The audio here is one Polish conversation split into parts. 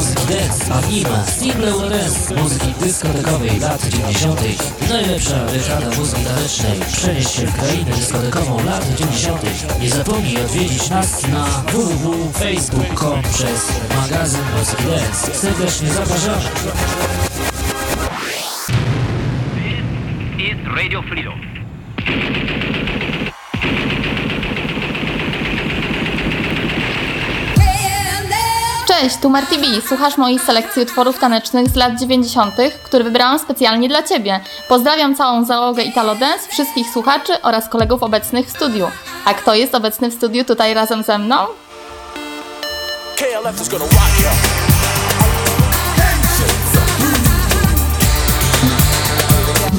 muzyki dance, a w nim single dance muzyki dyskotekowej lat 90. Najlepsza dekada muzyki tanecznej. Przenieś się w krainę dyskotekową lat 90. Nie zapomnij odwiedzić nas na www.facebook.com przez magazyn muzyki dance. Serdecznie zapraszamy. This is Radio Freedom. Cześć, tu Marty B. Słuchasz mojej selekcji utworów tanecznych z lat 90., które wybrałam specjalnie dla Ciebie. Pozdrawiam całą załogę Italo Dance, wszystkich słuchaczy oraz kolegów obecnych w studiu. A kto jest obecny w studiu tutaj razem ze mną? KLF is gonna rock you.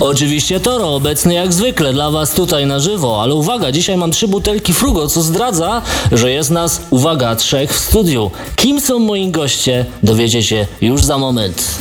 Oczywiście Toro, obecny jak zwykle dla Was tutaj na żywo, ale uwaga, dzisiaj mam trzy butelki Frugo, co zdradza, że jest nas, uwaga, trzech w studiu. Kim są moi goście, dowiecie się już za moment.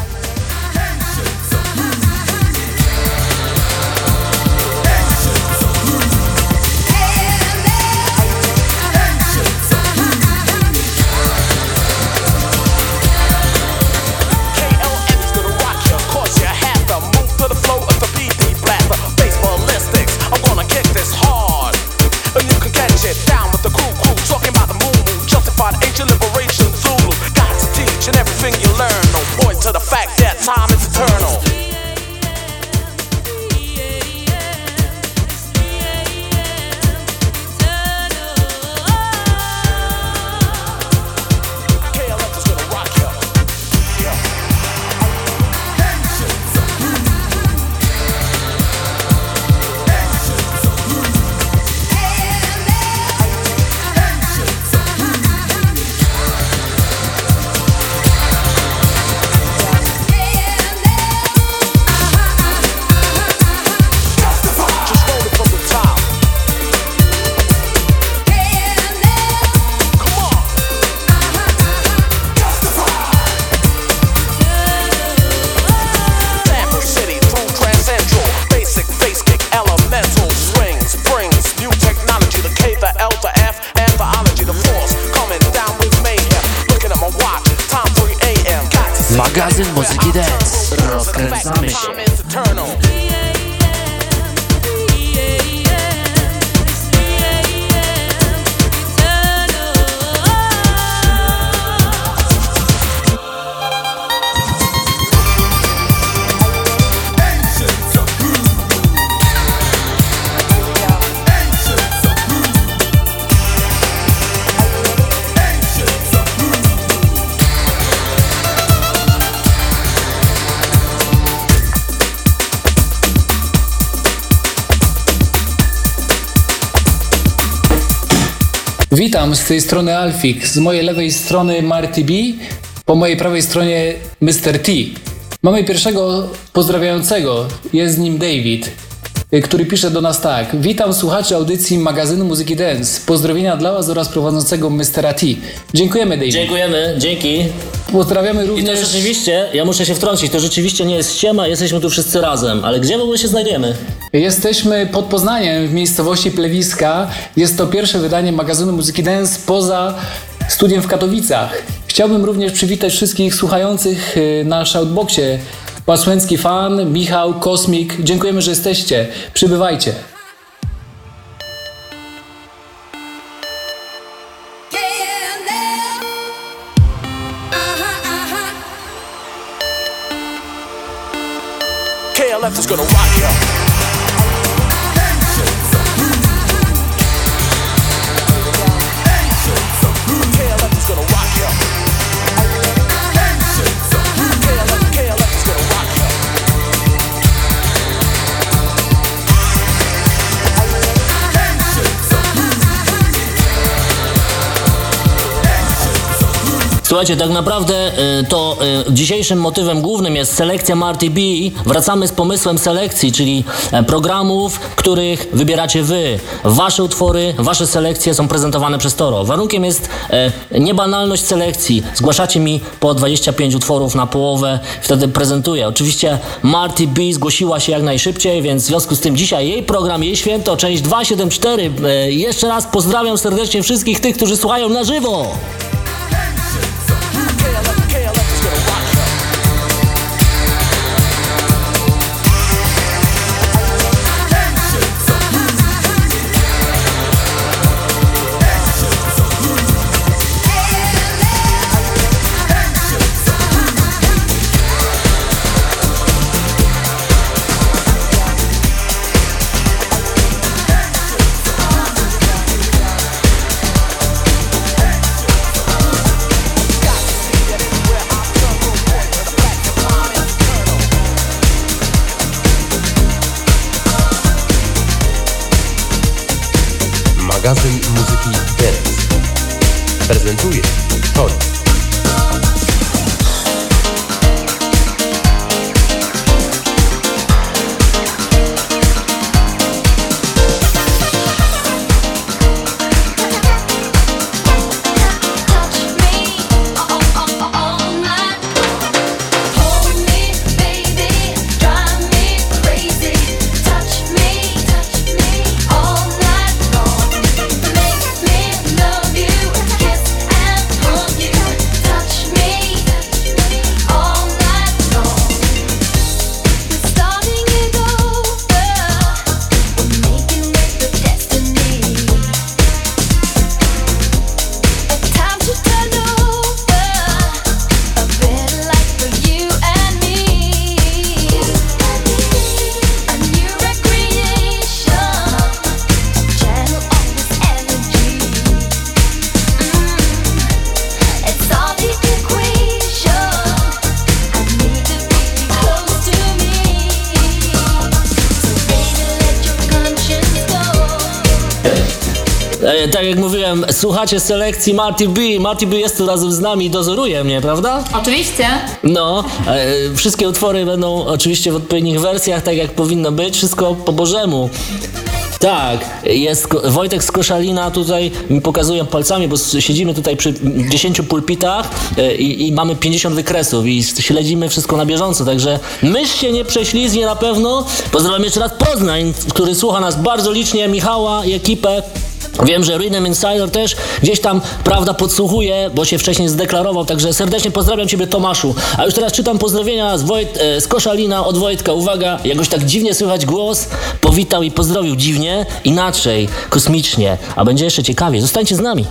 Witam, z tej strony Alfik, z mojej lewej strony Marty B, po mojej prawej stronie Mr. T. Mamy pierwszego pozdrawiającego, jest nim David, który pisze do nas tak. Witam słuchaczy audycji magazynu Muzyki Dance. Pozdrowienia dla Was oraz prowadzącego Mr. T. Dziękujemy David. Dziękujemy, dzięki. Pozdrawiamy również... I to rzeczywiście, ja muszę się wtrącić, to rzeczywiście nie jest ściema, jesteśmy tu wszyscy razem, ale gdzie w ogóle się znajdujemy? Jesteśmy pod Poznaniem w miejscowości Plewiska. Jest to pierwsze wydanie magazynu Muzyki Dance poza studiem w Katowicach. Chciałbym również przywitać wszystkich słuchających y, na Shoutboxie. Pasłęcki Fan, Michał, Kosmik. Dziękujemy, że jesteście. Przybywajcie. Słuchajcie, tak naprawdę y, to y, dzisiejszym motywem głównym jest selekcja Marty B. Wracamy z pomysłem selekcji, czyli e, programów, których wybieracie wy. Wasze utwory, wasze selekcje są prezentowane przez Toro. Warunkiem jest e, niebanalność selekcji. Zgłaszacie mi po 25 utworów na połowę, wtedy prezentuję. Oczywiście Marty B. zgłosiła się jak najszybciej, więc w związku z tym dzisiaj jej program, jej święto, część 274. E, jeszcze raz pozdrawiam serdecznie wszystkich tych, którzy słuchają na żywo. Magazyn słuchacie selekcji Marty B. Marty B jest tu razem z nami i dozoruje mnie, prawda? Oczywiście. No, e, wszystkie utwory będą oczywiście w odpowiednich wersjach, tak jak powinno być, wszystko po Bożemu. Tak, jest Wojtek z Koszalina tutaj mi pokazują palcami, bo siedzimy tutaj przy 10 pulpitach e, i, i mamy 50 wykresów i śledzimy wszystko na bieżąco, także mysz się nie prześlizgnie na pewno. Pozdrawiam jeszcze raz Poznań, który słucha nas bardzo licznie, Michała i ekipę. Wiem, że Rhythm Insider też gdzieś tam, prawda, podsłuchuje, bo się wcześniej zdeklarował, także serdecznie pozdrawiam Ciebie Tomaszu. A już teraz czytam pozdrowienia z, Wojt, e, z Koszalina od Wojtka. Uwaga, jakoś tak dziwnie słychać głos. Powitał i pozdrowił dziwnie, inaczej, kosmicznie. A będzie jeszcze ciekawie. Zostańcie z nami.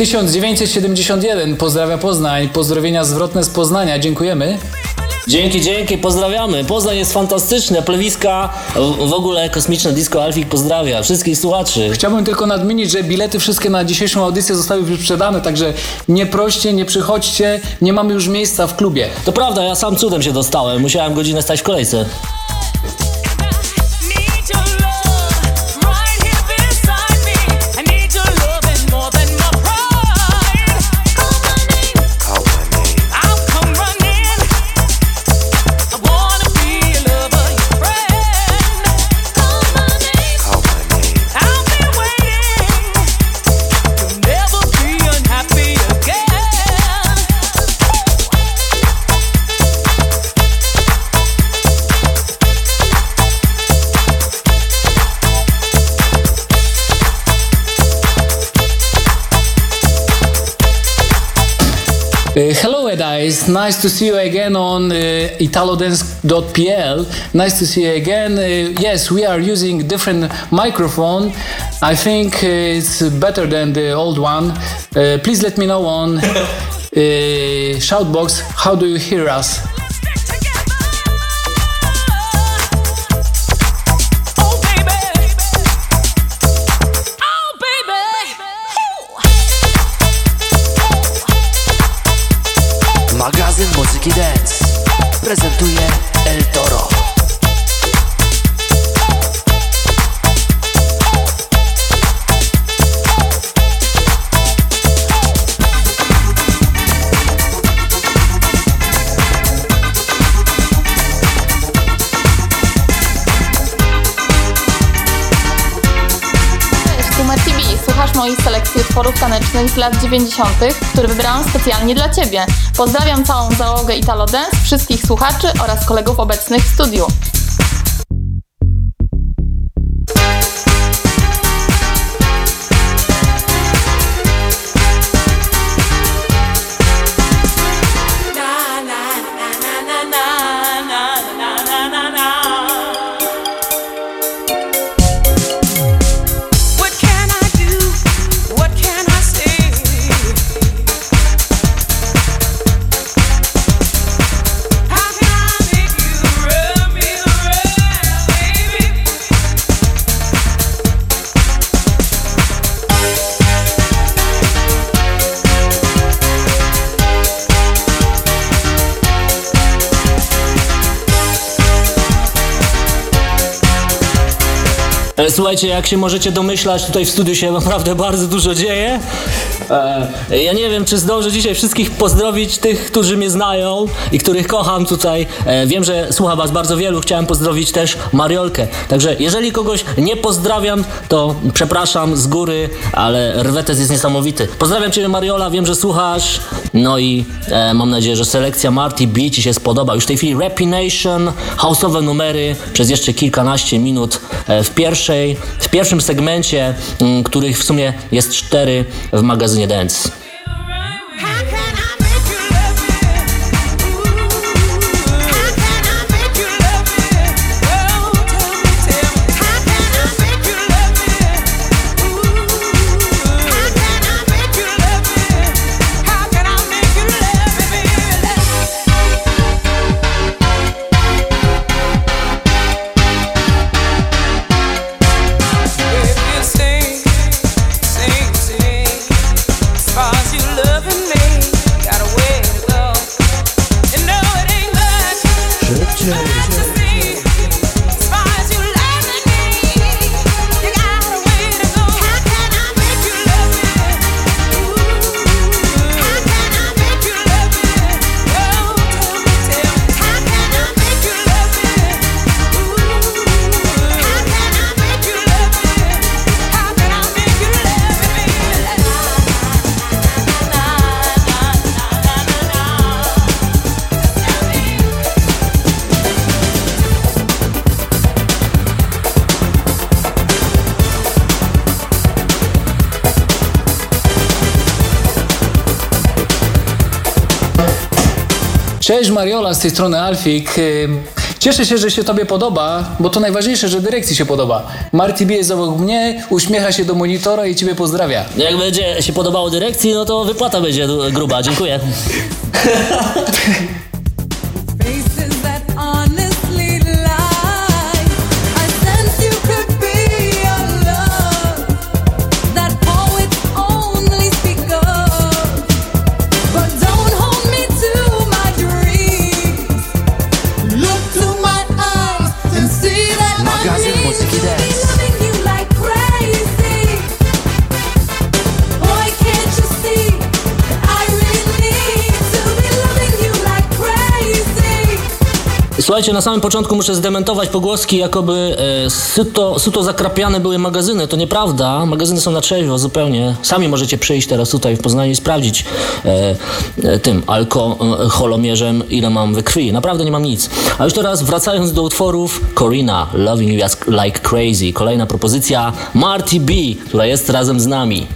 1971 pozdrawia Poznań. Pozdrowienia zwrotne z Poznania. Dziękujemy. Dzięki, dzięki, pozdrawiamy. Poznań jest fantastyczne, plewiska, w- ogóle kosmiczne disco Alfik pozdrawia wszystkich słuchaczy. Chciałbym tylko nadmienić, że bilety wszystkie na dzisiejszą audycję zostały wyprzedane, także nie proście, nie przychodźcie, nie mamy już miejsca w klubie. To prawda, ja sam cudem się dostałem, musiałem godzinę stać w kolejce. Nice to see you again on uh, italodance.pl. Nice to see you again. Uh, yes, we are using different microphone. I think uh, it's better than the old one. Uh, please let me know on uh, Shoutbox how do you hear us. B. Słuchasz mojej selekcji utworów tanecznych z lat 90., które wybrałam specjalnie dla Ciebie. Pozdrawiam całą załogę Italo Dance, wszystkich słuchaczy oraz kolegów obecnych w studiu. Słuchajcie, jak się możecie domyślać, tutaj w studiu się naprawdę bardzo dużo dzieje. E, ja nie wiem, czy zdążę dzisiaj wszystkich pozdrowić, tych, którzy mnie znają i których kocham tutaj. E, wiem, że słucha was bardzo wielu. Chciałem pozdrowić też Mariolkę. Także jeżeli kogoś nie pozdrawiam, to przepraszam z góry, ale rwetes jest niesamowity. Pozdrawiam cię Mariola, wiem, że słuchasz. No i e, mam nadzieję, że selekcja Marty B ci się spodoba. Już w tej chwili Rappy Nation, house'owe numery przez jeszcze kilkanaście minut e, w pierwszej, w pierwszym segmencie, m, których w sumie jest cztery w magazynie Dance. How Mariola, z tej strony Alfik. Cieszę się, że się Tobie podoba, bo to najważniejsze, że dyrekcji się podoba. Marty B jest obok mnie, uśmiecha się do monitora i Ciebie pozdrawia. Jak będzie się podobało dyrekcji, no to wypłata będzie gruba. Dziękuję. Słuchajcie, na samym początku muszę zdementować pogłoski, jakoby e, syto, zakrapiane były magazyny. To nieprawda. Magazyny są na trzeźwo zupełnie. Sami możecie przyjść teraz tutaj w Poznaniu i sprawdzić e, e, tym alkoholomierzem, ile mam we krwi. Naprawdę nie mam nic. A już teraz wracając do utworów Corina, Loving You Like Crazy. Kolejna propozycja Marty B, która jest razem z nami.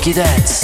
Dance.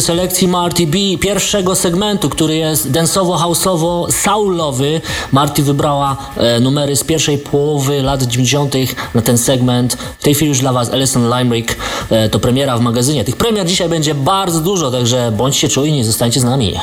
Selekcji Marty B, pierwszego segmentu, który jest densowo-houseowo-soulowy. Marty wybrała e, numery z pierwszej połowy lat 90. na ten segment. W tej chwili już dla Was Alison Limerick e, to premiera w magazynie. Tych premier dzisiaj będzie bardzo dużo, także bądźcie czujni, zostańcie z nami.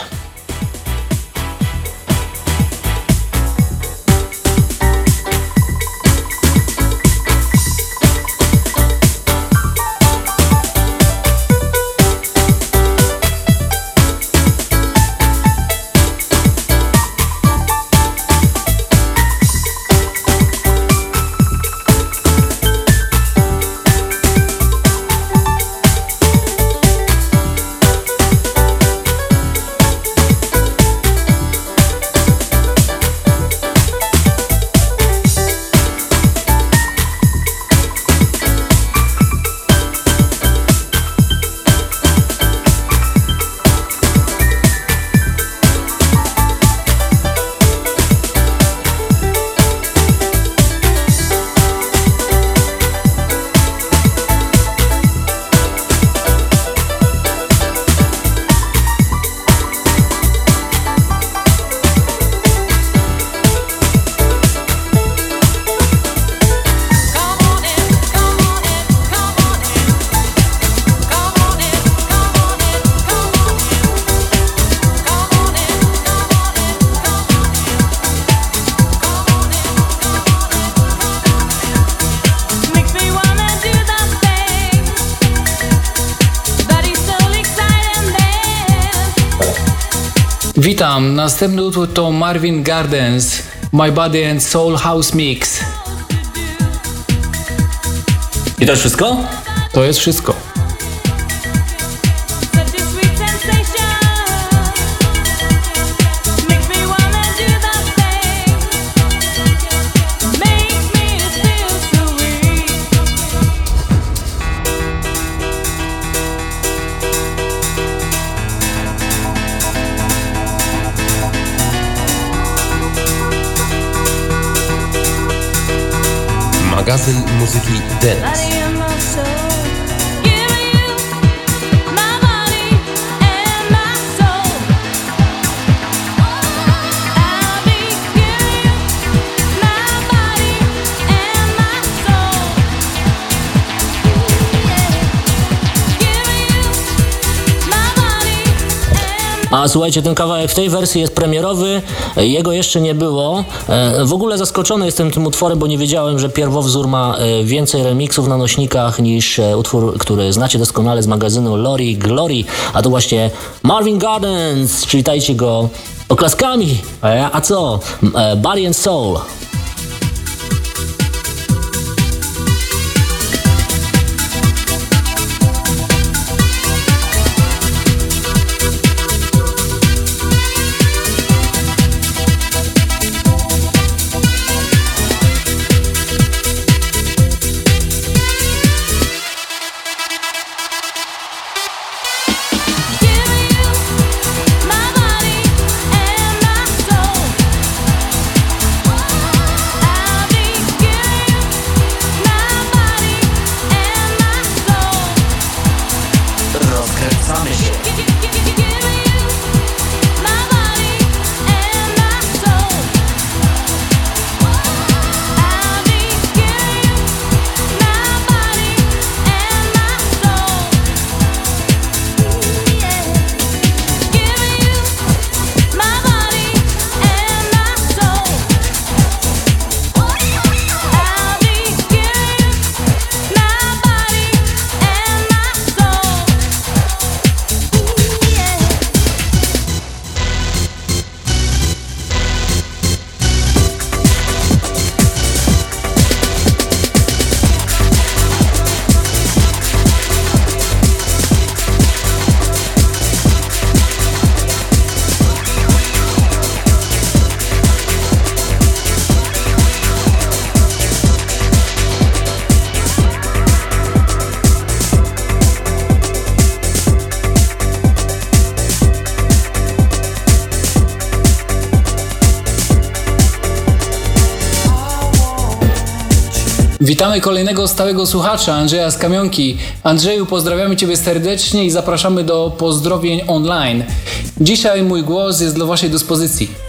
Następny utwór to Marvin Gardens, My Body and Soul House Mix. I to już wszystko? To jest wszystko. A słuchajcie, ten kawałek w tej wersji jest premierowy, jego jeszcze nie było. E, W ogóle zaskoczony jestem tym utworem, bo nie wiedziałem, że pierwowzór ma e, więcej remixów na nośnikach niż e, utwór, który znacie doskonale z magazynu Lori Glory, a to właśnie Marvin Gardens. Przywitajcie go oklaskami. A, co? Body and Soul. Witamy kolejnego stałego słuchacza, Andrzeja z Kamionki. Andrzeju, pozdrawiamy Ciebie serdecznie i zapraszamy do pozdrowień online. Dzisiaj mój głos jest dla Waszej dyspozycji.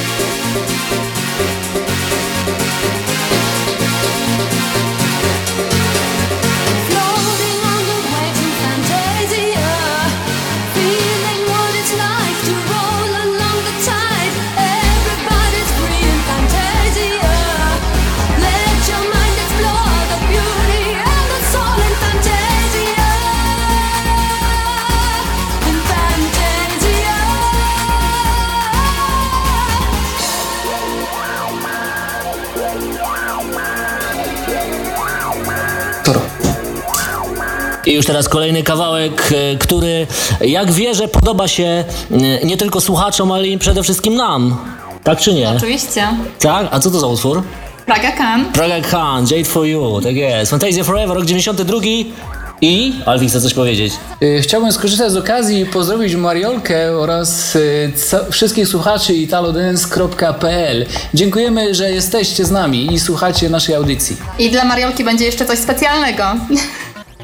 Już teraz kolejny kawałek, e, który jak wierzę podoba się e, nie tylko słuchaczom, ale i przede wszystkim nam. Tak czy nie? Oczywiście. Tak? A co to za utwór? Praga Can. Praga Khan, Jade for You, tak jest. Fantasia Forever, rok 92 i... Alfie chce coś powiedzieć. Y, Chciałbym skorzystać z okazji i pozdrowić Mariolkę oraz wszystkich słuchaczy italodance.pl. Dziękujemy, że jesteście z nami i słuchacie naszej audycji. I dla Mariolki będzie jeszcze coś specjalnego.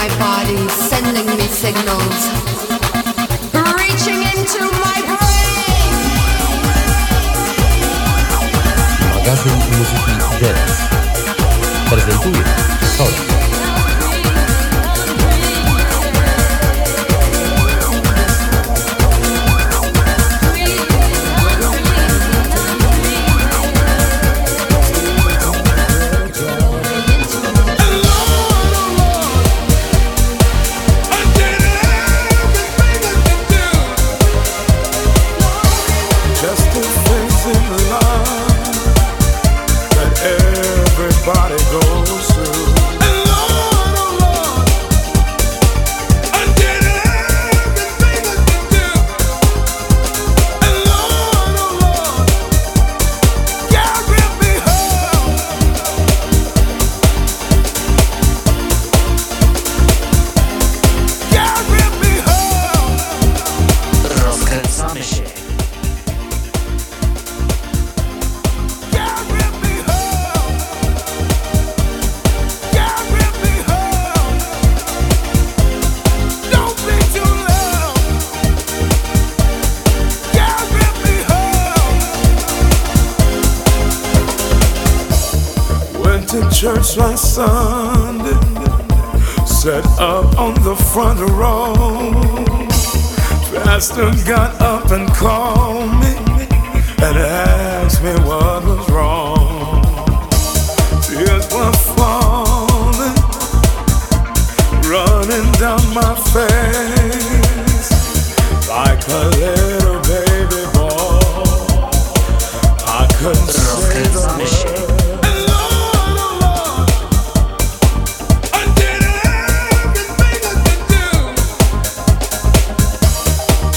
my body,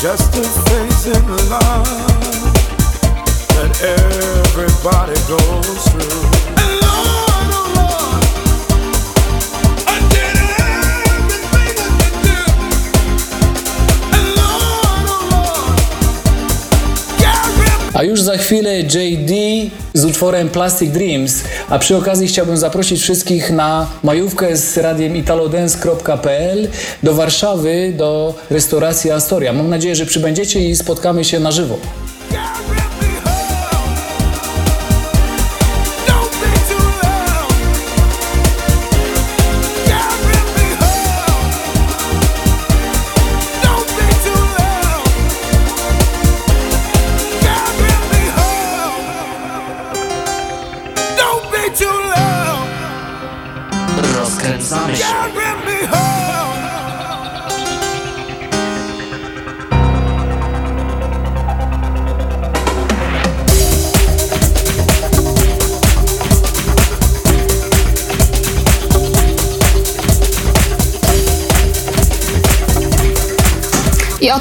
just a face in love that everybody goes through. A już za chwilę JD z utworem Plastic Dreams, a przy okazji chciałbym zaprosić wszystkich na majówkę z radiem italodance.pl do Warszawy, do restauracji Astoria. Mam nadzieję, że przybędziecie i spotkamy się na żywo.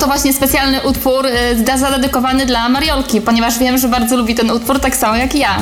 I oto właśnie specjalny utwór y, zadedykowany dla Mariolki, ponieważ wiem, że bardzo lubi ten utwór tak samo jak ja.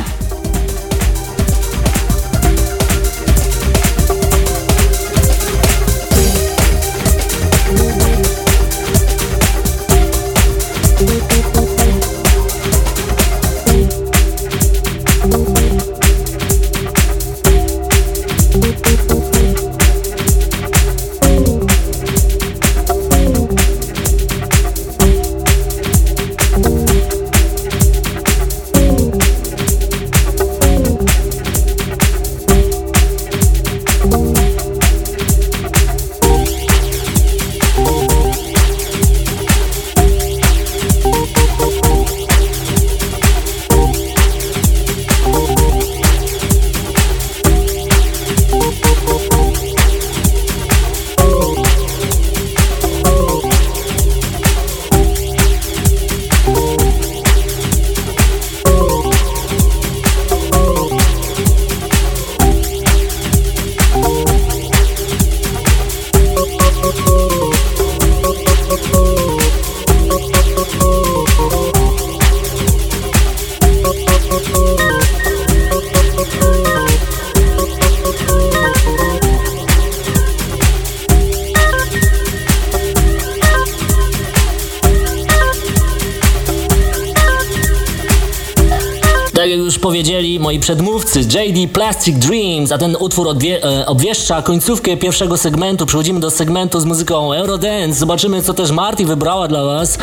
Przedmówcy, JD Plastic Dreams, a ten utwór odwie- e, obwieszcza końcówkę pierwszego segmentu. Przechodzimy do segmentu z muzyką Eurodance. Zobaczymy, co też Marty wybrała dla was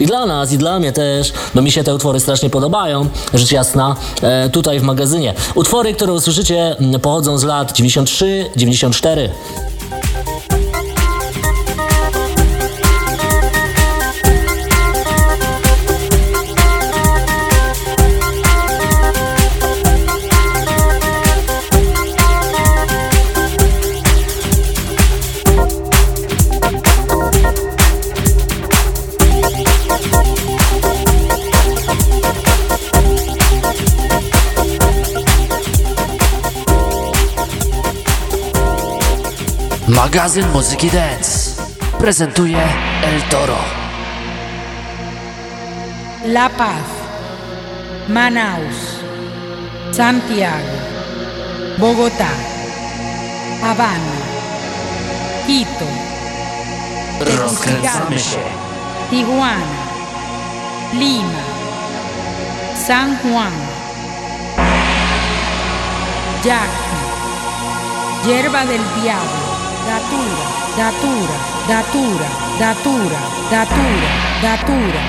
i dla nas, i dla mnie też, bo mi się te utwory strasznie podobają, rzecz jasna, e, tutaj w magazynie. Utwory, które usłyszycie, pochodzą z lat 93-94. Magazyn Muzyki Dance prezentuje El Toro. La Paz, Manaus, Santiago, Bogotá, Habana, Quito, Rozkręcamy się. Tijuana, Lima, San Juan, Yaqui, Yerba del Diablo, datura, datura, datura, datura, datura, datura.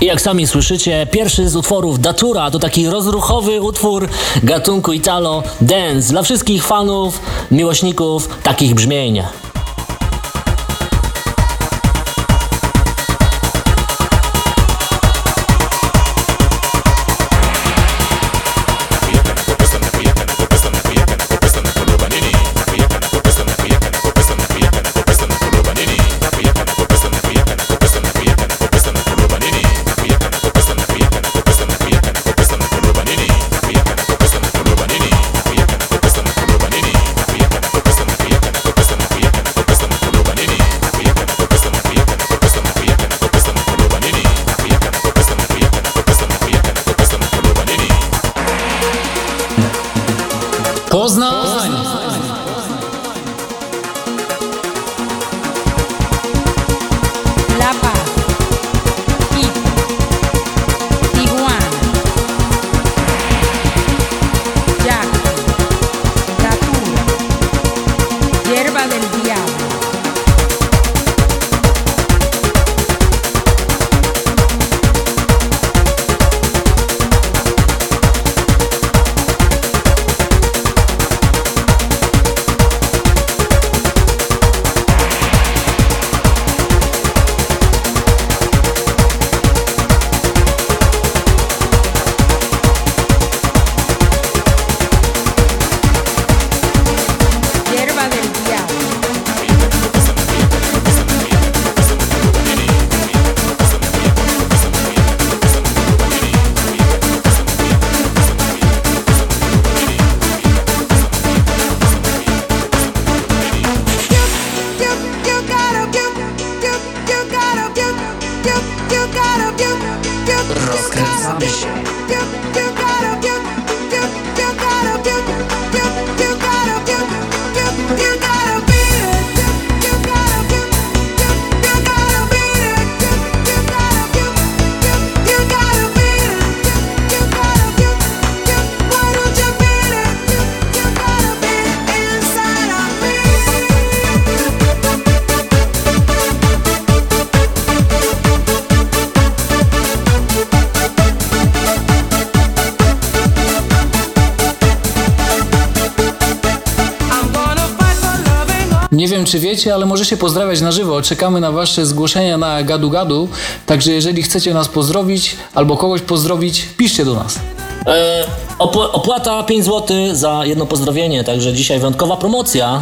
I jak sami słyszycie, pierwszy z utworów Datura to taki rozruchowy utwór gatunku Italo Dance dla wszystkich fanów, miłośników takich brzmień. Ale możecie pozdrawiać na żywo. Czekamy na Wasze zgłoszenia na gadu gadu. Także jeżeli chcecie nas pozdrowić albo kogoś pozdrowić, piszcie do nas. E, opł- opłata 5 zł za jedno pozdrowienie, także dzisiaj wyjątkowa promocja.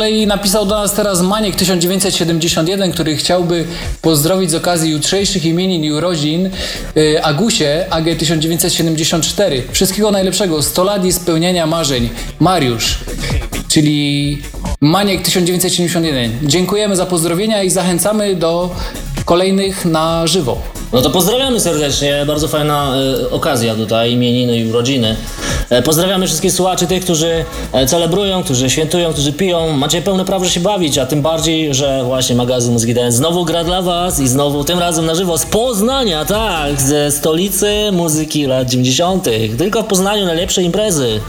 Kolei napisał do nas teraz Maniek 1971, który chciałby pozdrowić z okazji jutrzejszych imienin i urodzin y, Agusie AG 1974. Wszystkiego najlepszego. 100 lat i spełniania marzeń. Mariusz. Czyli Maniek 1971. Dziękujemy za pozdrowienia i zachęcamy do kolejnych na żywo. No to pozdrawiamy serdecznie, bardzo fajna e, okazja tutaj, imieniny i urodziny. E, pozdrawiamy wszystkich słuchaczy, tych, którzy e, celebrują, którzy świętują, którzy piją. Macie pełne prawo się bawić, a tym bardziej, że właśnie magazyn Muzyki Dance znowu gra dla was i znowu tym razem na żywo z Poznania, tak, ze stolicy muzyki lat 90. Tylko w Poznaniu najlepsze imprezy.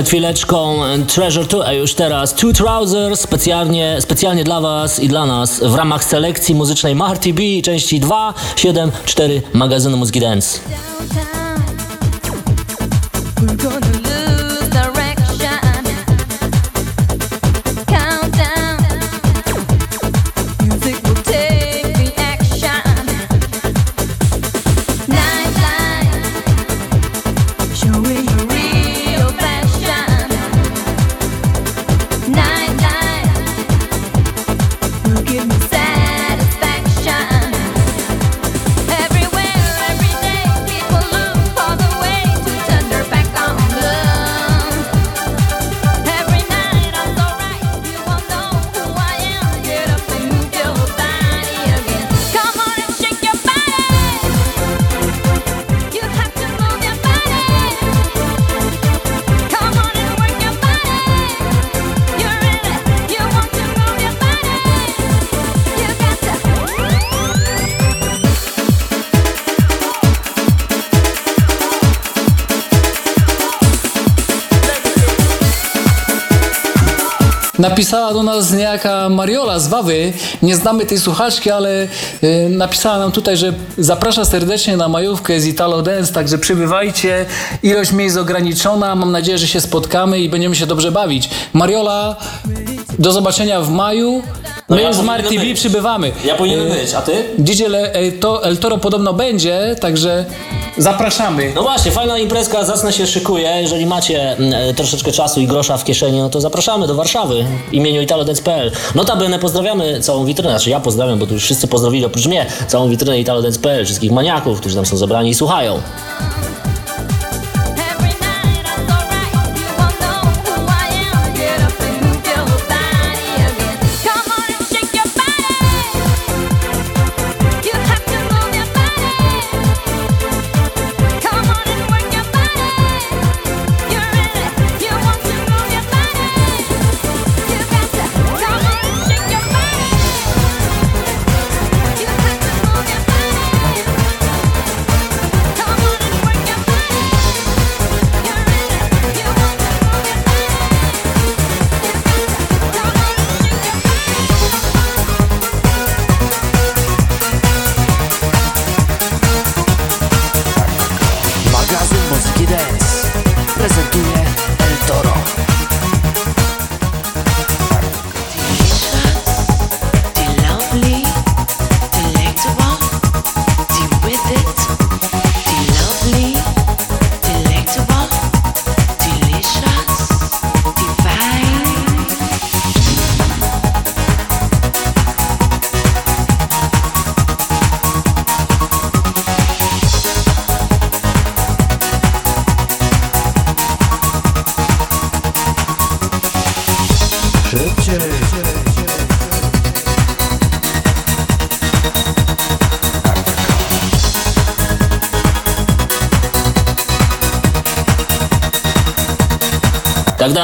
Przed chwileczką e, Treasure 2, a już teraz Two Trousers specjalnie, specjalnie dla Was i dla nas w ramach selekcji muzycznej Marty B części 2, 7, 4 magazynu Muzyki Dance. Napisała do nas niejaka Mariola z Wawy. Nie znamy tej słuchaczki, ale y, napisała nam tutaj, że zaprasza serdecznie na majówkę z Italo Dance, także przybywajcie. Ilość miejsc ograniczona. Mam nadzieję, że się spotkamy i będziemy się dobrze bawić. Mariola, do zobaczenia w maju. No My ja z Marty B przybywamy. Ja powinienem Y, być, a ty? DJ Le, El, to, El Toro podobno będzie, także zapraszamy. No właśnie, fajna imprezka, zacna się szykuje. Jeżeli macie mm, e, troszeczkę czasu i grosza w kieszeni, no to zapraszamy do Warszawy w imieniu italodance.pl. Notabene pozdrawiamy całą witrynę, znaczy ja pozdrawiam, bo tu już wszyscy pozdrowili oprócz mnie, całą witrynę italodance.pl, wszystkich maniaków, którzy tam są zebrani i słuchają.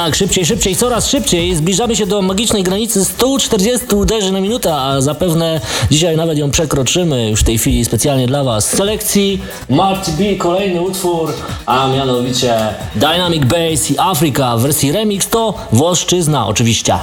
Tak, szybciej, szybciej, coraz szybciej. Zbliżamy się do magicznej granicy 140 uderzeń na minutę, a zapewne dzisiaj nawet ją przekroczymy już w tej chwili specjalnie dla Was. Z selekcji Marty B, kolejny utwór, a mianowicie Dynamic Bass i Afrika w wersji remix to Włoszczyzna oczywiście.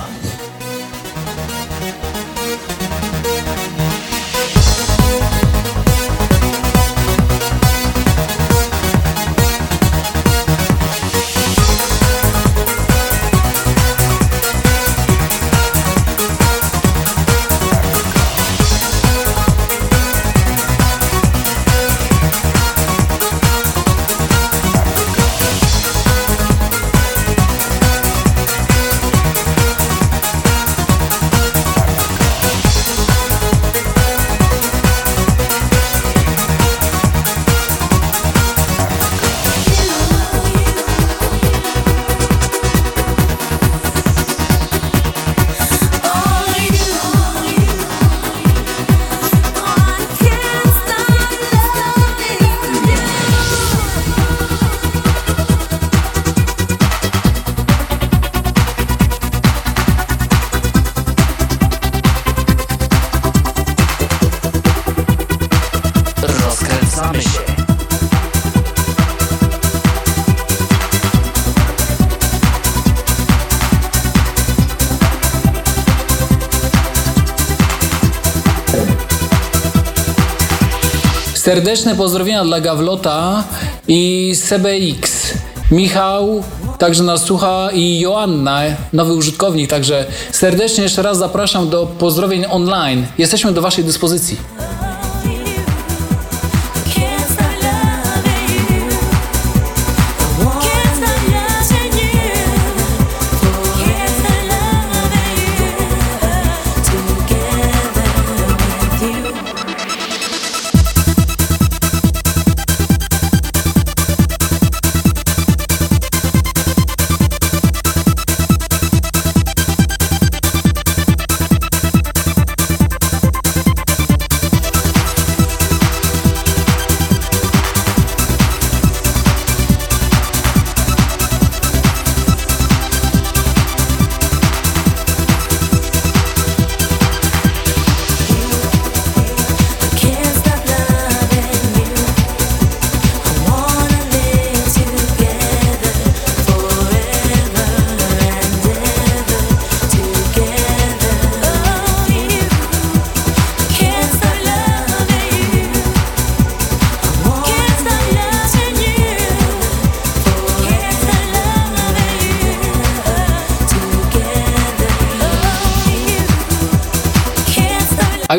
Serdeczne pozdrowienia dla Gawlota i CBX. Michał także nas słucha i Joanna, nowy użytkownik, także serdecznie jeszcze raz zapraszam do pozdrowień online. Jesteśmy do Waszej dyspozycji.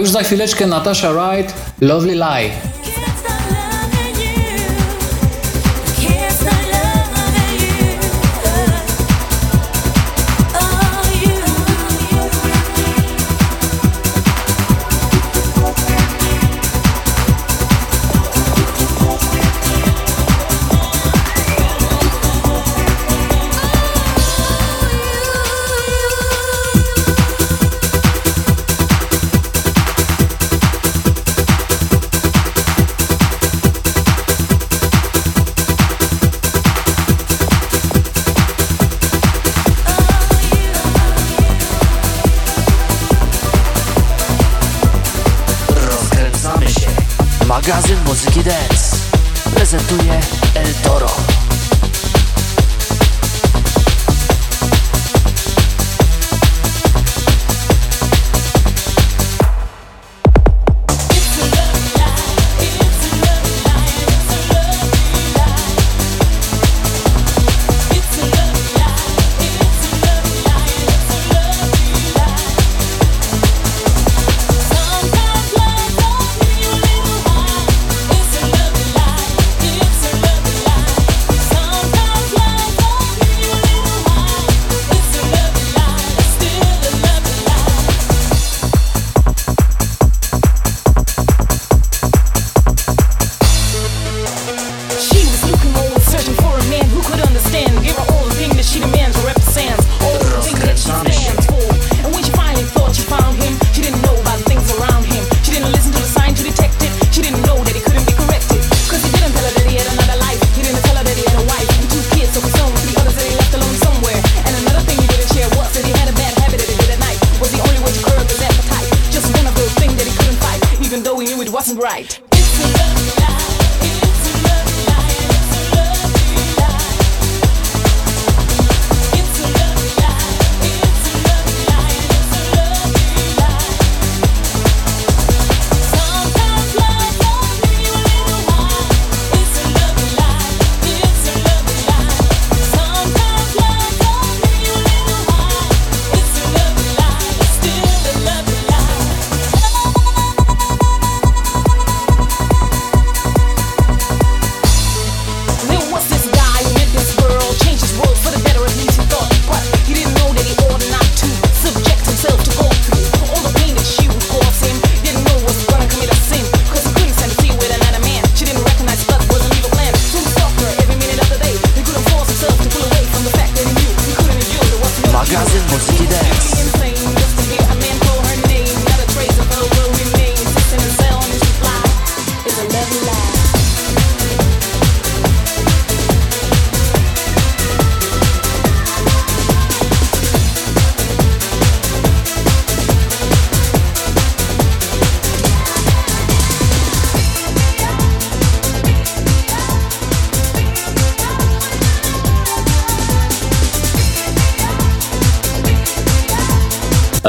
Już za chwileczkę Natasha Wright, Lovely Lie.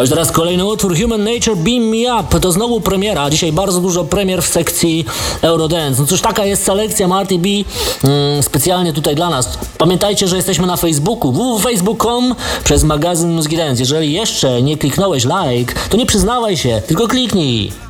Już teraz kolejny utwór Human Nature Beam Me Up. To znowu premiera. Dzisiaj bardzo dużo premier w sekcji Eurodance. No cóż, taka jest selekcja Marty B mm, specjalnie tutaj dla nas. Pamiętajcie, że jesteśmy na Facebooku www.facebook.com przez magazyn Muzyki Dance. Jeżeli jeszcze nie kliknąłeś like, to nie przyznawaj się, tylko kliknij.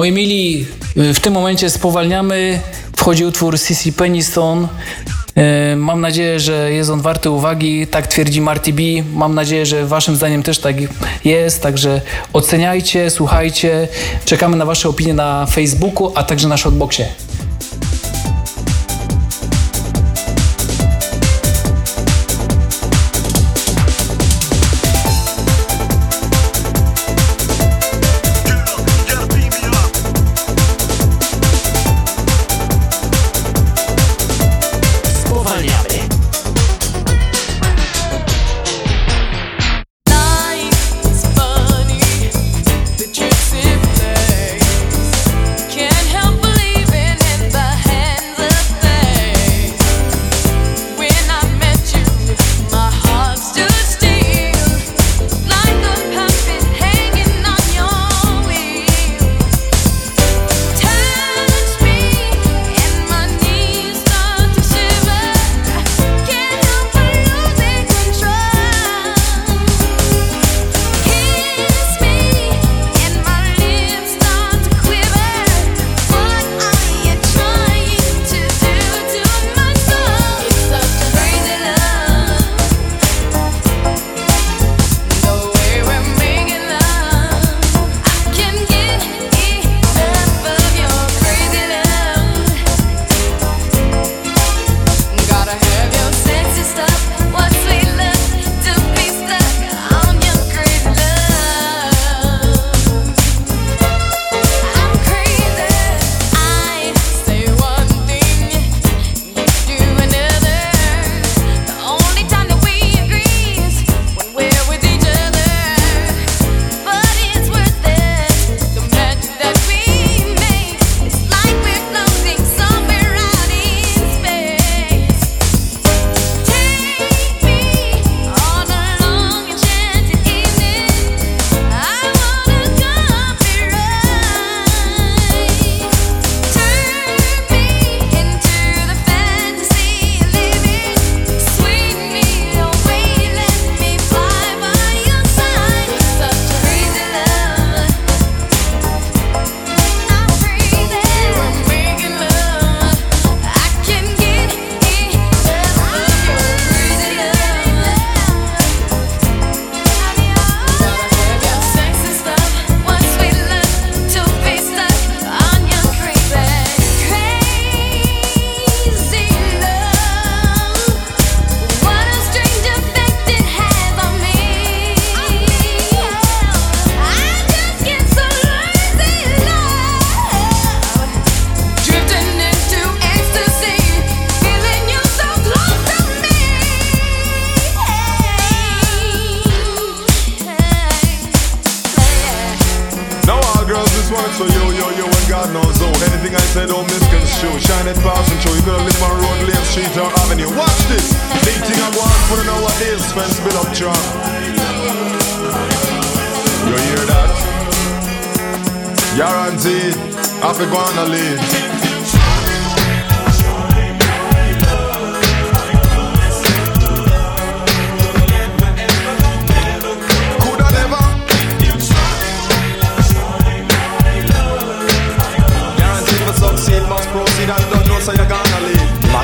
Moi mili, w tym momencie spowalniamy. Wchodzi utwór CC Peniston. E, Mam nadzieję, że jest on warty uwagi. Tak twierdzi Marty B. Mam nadzieję, że waszym zdaniem też tak jest. Także oceniajcie, słuchajcie. Czekamy na wasze opinie na Facebooku, a także na Shotboxie.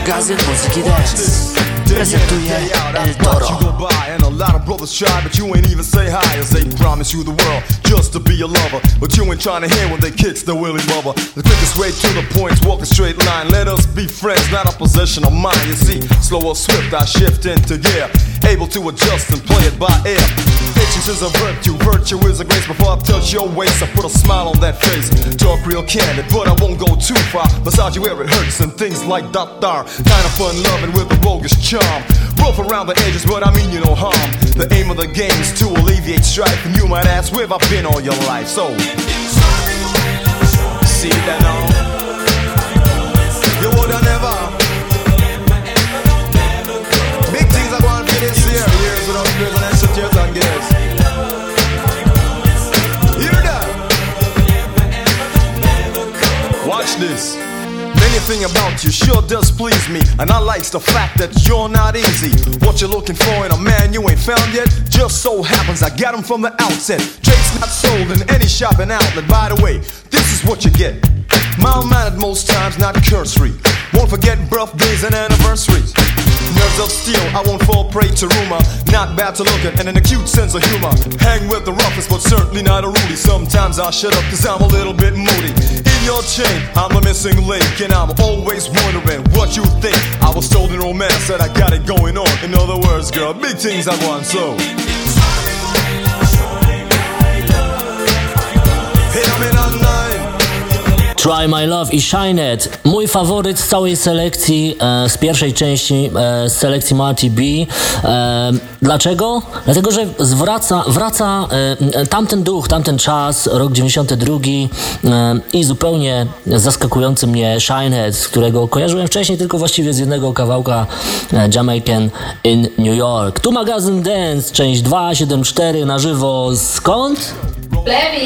Magazyn muzyki dance prezentuje El Toro. You go by and a lot of brothers try, but you ain't even say hi as they promise you the world just to be your lover. But you ain't trying to hear when they kicks the willy mother. The quickest way to the point's walk a straight line. Let us be friends, not a possession of mine. You see, slow or swift, I shift into gear, able to adjust and play it by ear. Patience is a virtue, virtue is a grace. Before I touch your waist, I put a smile on that face. Talk real candid, but I won't go too far. Massage you where it hurts and things like that there. Kind of fun loving with a roguish charm. Rough around the edges, but I mean you no harm. The aim of the game is to alleviate strife, and you might ask where have I been all your life. So, see that now? You woulda never. Big things are going for this year. Years without fears and extra tears and gears. This. Anything about you sure does please me, and I likes the fact that you're not easy. What you're looking for in a man you ain't found yet, just so happens I got him from the outset. Drake's not sold in any shopping outlet. By the way, this is what you get. Mild mannered most times, not cursory. Won't forget birthdays and anniversaries. Nerves of steel, I won't fall prey to rumor. Not bad to look at and an acute sense of humor. Hang with the roughest, but certainly not a Rudy. Sometimes I shut up cause I'm a little bit moody. Your I'm a missing link, and I'm always wondering what you think. I was told in romance that I got it going on. In other words, girl, big things I want, so. Hit 'em in. Try My Love i Shine It. Mój faworyt z całej selekcji, e, z pierwszej części e, z selekcji Marty B. E, dlaczego? Dlatego, że zwraca, wraca e, tamten duch, tamten czas, rok 92 e, i zupełnie zaskakujący mnie Shine It, z którego kojarzyłem wcześniej tylko właściwie z jednego kawałka e, Jamaican in New York. Tu magazyn Dance, część 274 na żywo. Skąd?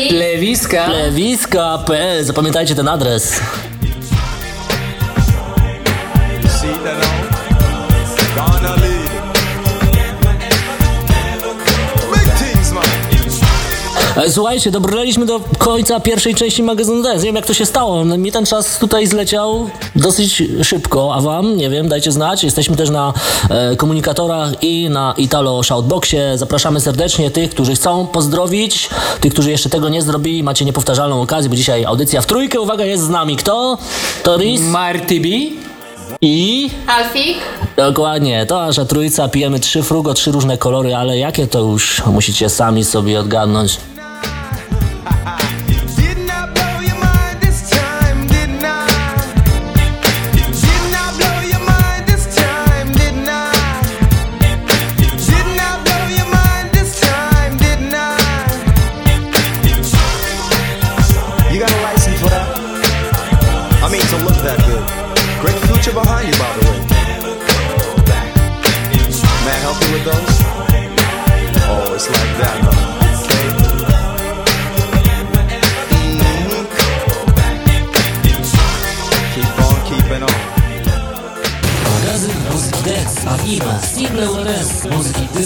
Plewiska. Plewiska.pl. Zapamiętajcie ten adres. Słuchajcie, dobrnęliśmy do końca pierwszej części magazynu Dance. Nie wiem jak to się stało. No, Mi ten czas tutaj zleciał dosyć szybko, a wam? Nie wiem, dajcie znać. Jesteśmy też na e, komunikatorach i na Italo Shoutboxie. Zapraszamy serdecznie tych, którzy chcą pozdrowić, tych, którzy jeszcze tego nie zrobili. Macie niepowtarzalną okazję, bo dzisiaj audycja w trójkę. Uwaga, jest z nami kto? Toris Marty B. i... Alfik? Dokładnie, to nasza trójca. Pijemy trzy frugo, trzy różne kolory, ale jakie to już musicie sami sobie odgadnąć.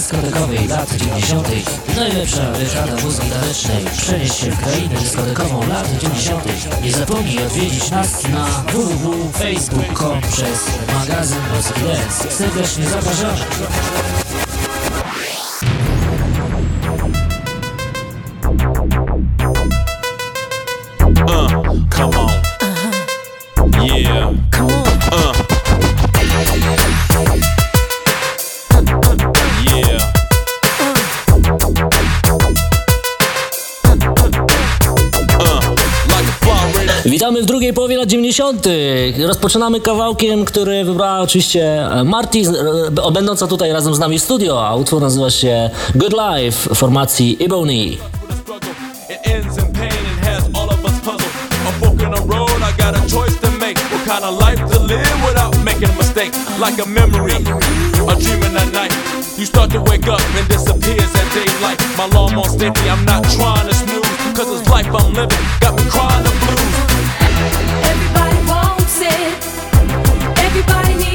Dyskotekowej lat 90. Najlepsza dekada muzyki tanecznej. Przenieś się w krainę dyskotekową lat 90. Nie zapomnij odwiedzić nas na www.facebook.com przez magazyn muzyki dance. Serdecznie zapraszamy. Witamy w drugiej połowie lat 90. Rozpoczynamy kawałkiem, który wybrała oczywiście e, Marty, e, będąca tutaj razem z nami w studio, a utwór nazywa się Good Life formacji Ebony. You start to wake up and disappears at daylight. My steady, I'm not trying to snooze. Cause it's life I'm living, got me crying the blues. Everybody wants it. Everybody needs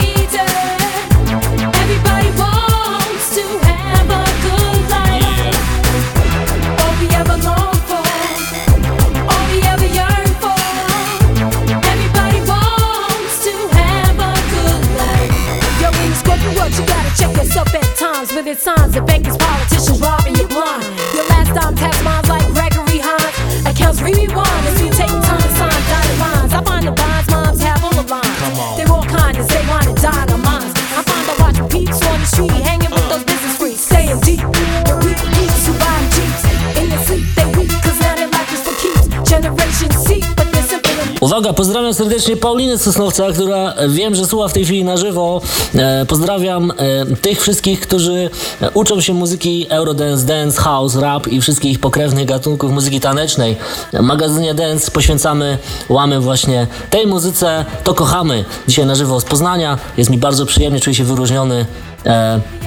Uwaga, pozdrawiam serdecznie Paulinę Sosnowca, która e, wiem, że słucha w tej chwili na żywo. E, pozdrawiam e, tych wszystkich, którzy uczą się muzyki Eurodance, Dance, House, Rap i wszystkich pokrewnych gatunków muzyki tanecznej. W magazynie Dance poświęcamy, łamy właśnie tej muzyce, to kochamy. Dzisiaj na żywo z Poznania. Jest mi bardzo przyjemnie, czuję się wyróżniony.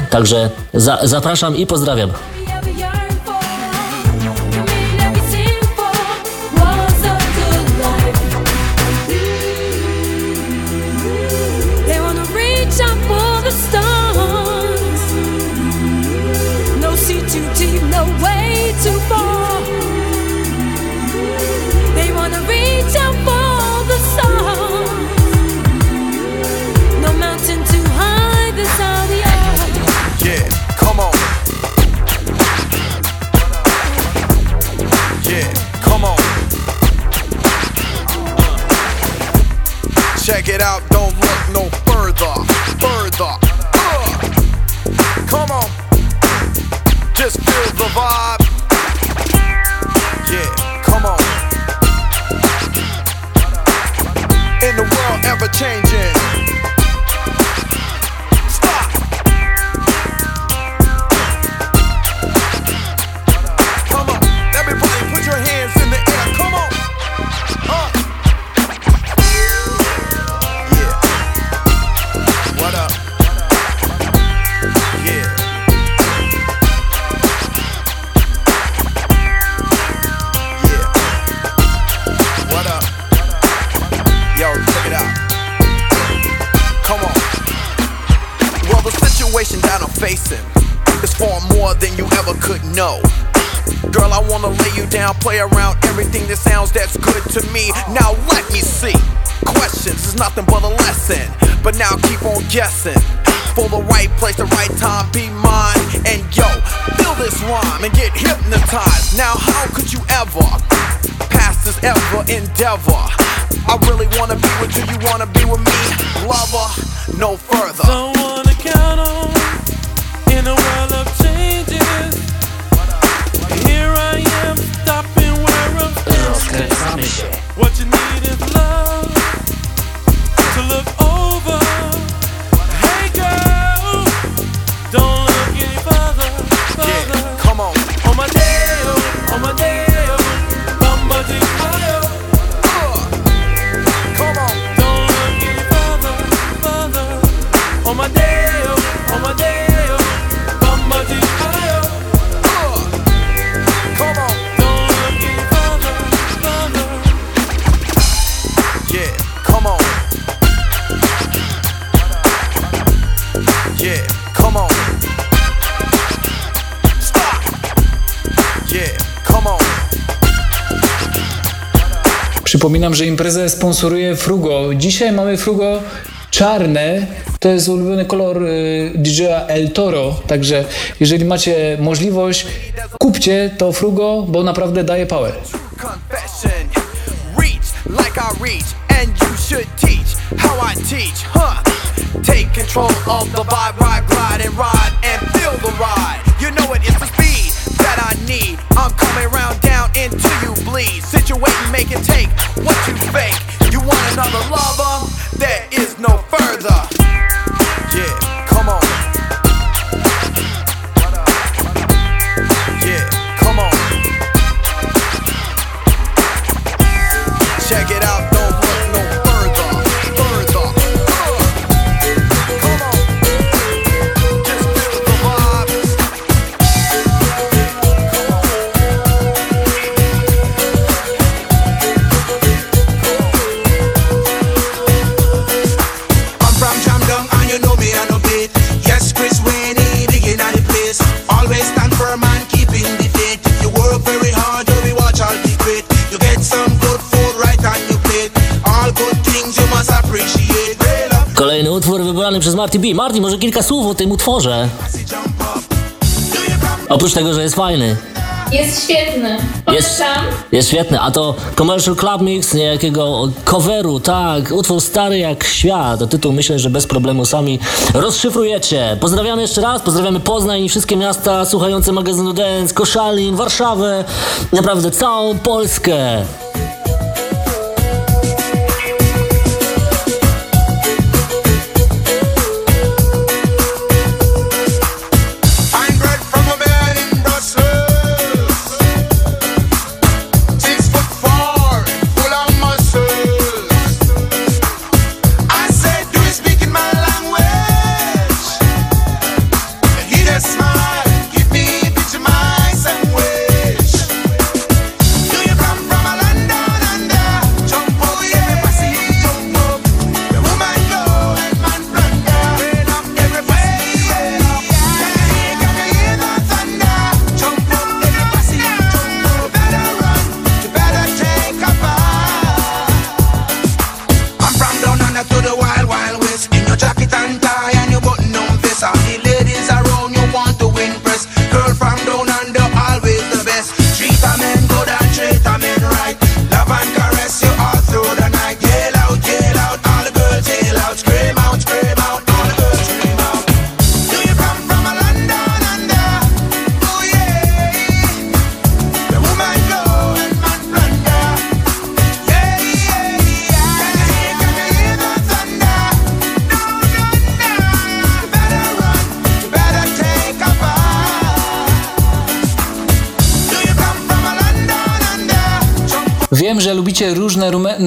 Także za, zapraszam i pozdrawiam. It out, good to me. Now let me see. Questions is nothing but a lesson, but now keep on guessing. For the right place, the right time, be mine. And yo, feel this rhyme and get hypnotized. Now, how could you ever pass this ever endeavor? I really wanna be with you, you wanna be with me, lover. No further. Someone to count on in a world of changes. Here I am, stopping What you need is love Przypominam, że imprezę sponsoruje Frugo. Dzisiaj mamy Frugo czarne. To jest ulubiony kolor y, DJ-a El Toro. Także jeżeli macie możliwość, kupcie to Frugo, bo naprawdę daje power. Take control of the vibe, ride, and ride, and feel the ride. You know it, it's I'm coming round down until you bleed. Situate and make it take what you fake. You want another lover? There is no further. Yeah, come on. Przez Marty B. Marty, może kilka słów o tym utworze? Oprócz tego, że jest fajny. Jest świetny. Jest, Polecam. jest świetny, a to Commercial Club Mix niejakiego coveru, tak, utwór stary jak świat, to tytuł myślę, że bez problemu sami rozszyfrujecie. Pozdrawiamy jeszcze raz, pozdrawiamy Poznań i wszystkie miasta słuchające magazynu Dance, Koszalin, Warszawę, naprawdę całą Polskę.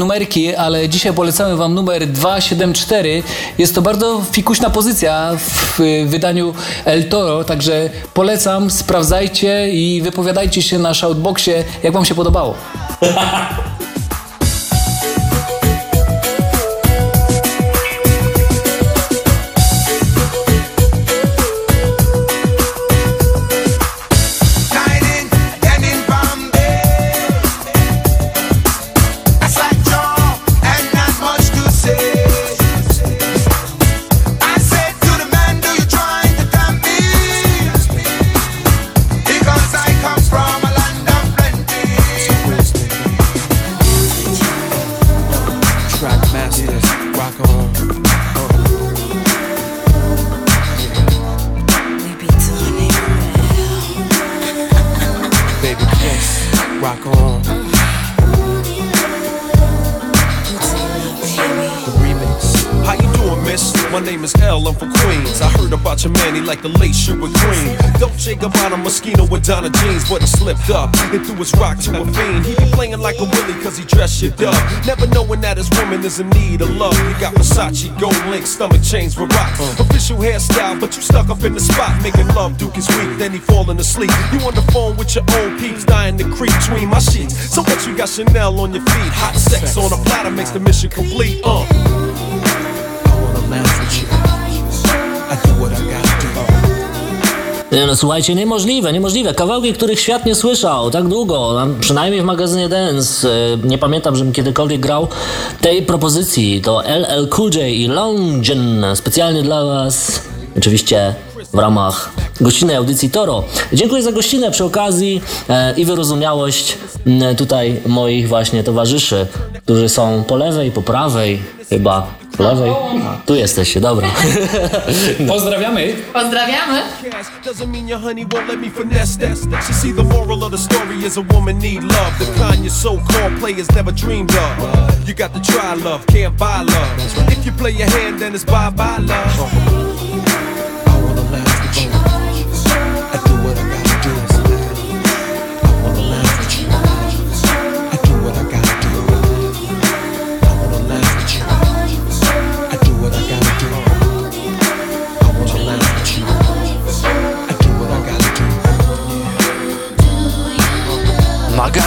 Numerki, ale dzisiaj polecamy Wam numer 274. Jest to bardzo fikuśna pozycja w wydaniu El Toro, także polecam, sprawdzajcie i wypowiadajcie się na shoutboxie, jak Wam się podobało. Dolce a mosquito with Donna jeans, but he slipped up and threw his rock to a fiend. He be playing like a willy cause he dressed shit up. Never knowing that his woman is in need of love. He got Versace, gold link, stomach chains for rocks. Official hairstyle, but you stuck up in the spot. Making love, Duke is weak, then he falling asleep. You on the phone with your old peeps, dying to creep between my sheets. So what you got Chanel on your feet? Hot sex on a platter makes the mission complete. Uh. I wanna lounge with you. I do what I. Nie no, słuchajcie, niemożliwe, niemożliwe. Kawałki, których świat nie słyszał tak długo, przynajmniej w magazynie Dance. e, Nie pamiętam, żebym kiedykolwiek grał tej propozycji. To LL Cool J i Longin specjalnie dla Was, oczywiście w ramach gościnnej audycji Toro. Dziękuję za gościnę przy okazji e, i wyrozumiałość tutaj moich właśnie towarzyszy, którzy są po lewej, po prawej, chyba po lewej. A, tu jesteście, dobra. Pozdrawiamy! Pozdrawiamy. cash doesn't mean your honey won't let me finesse that. See, the moral of the story is a woman need love. The kind your so-called players never dreamed of. You got to try love, can't buy love. If you play your hand, then it's bye-bye love.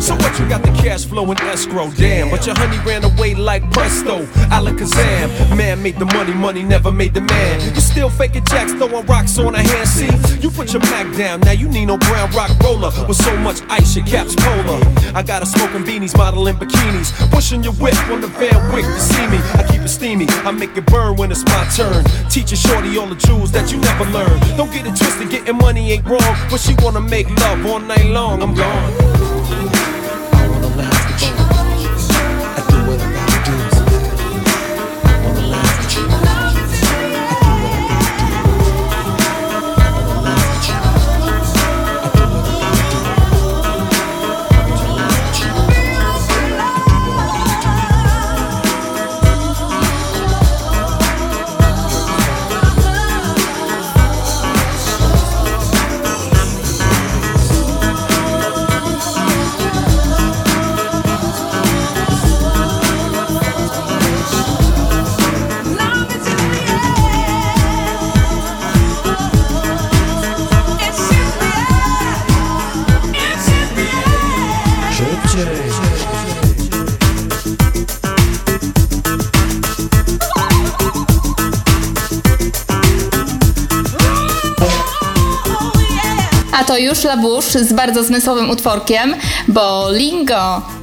So what you got the cash flow in escrow. Damn, but your honey ran away like presto. Alakazam, man made the money, money never made the man. You still faking jacks, throwing rocks on a hand. See, you put your Mac down, now you need no brown rock roller with so much ice, your cap's polar. I got a smoking beanies, modeling bikinis, pushing your whip on the Van Wick to see me. I keep it steamy, I make it burn when it's my turn. Teaching shorty all the jewels that you never learned. Don't get it twisted, getting money ain't wrong, but she wanna make love all night long. I'm gone. A to już Labusz z bardzo zmysłowym utworkiem, bo Lingo.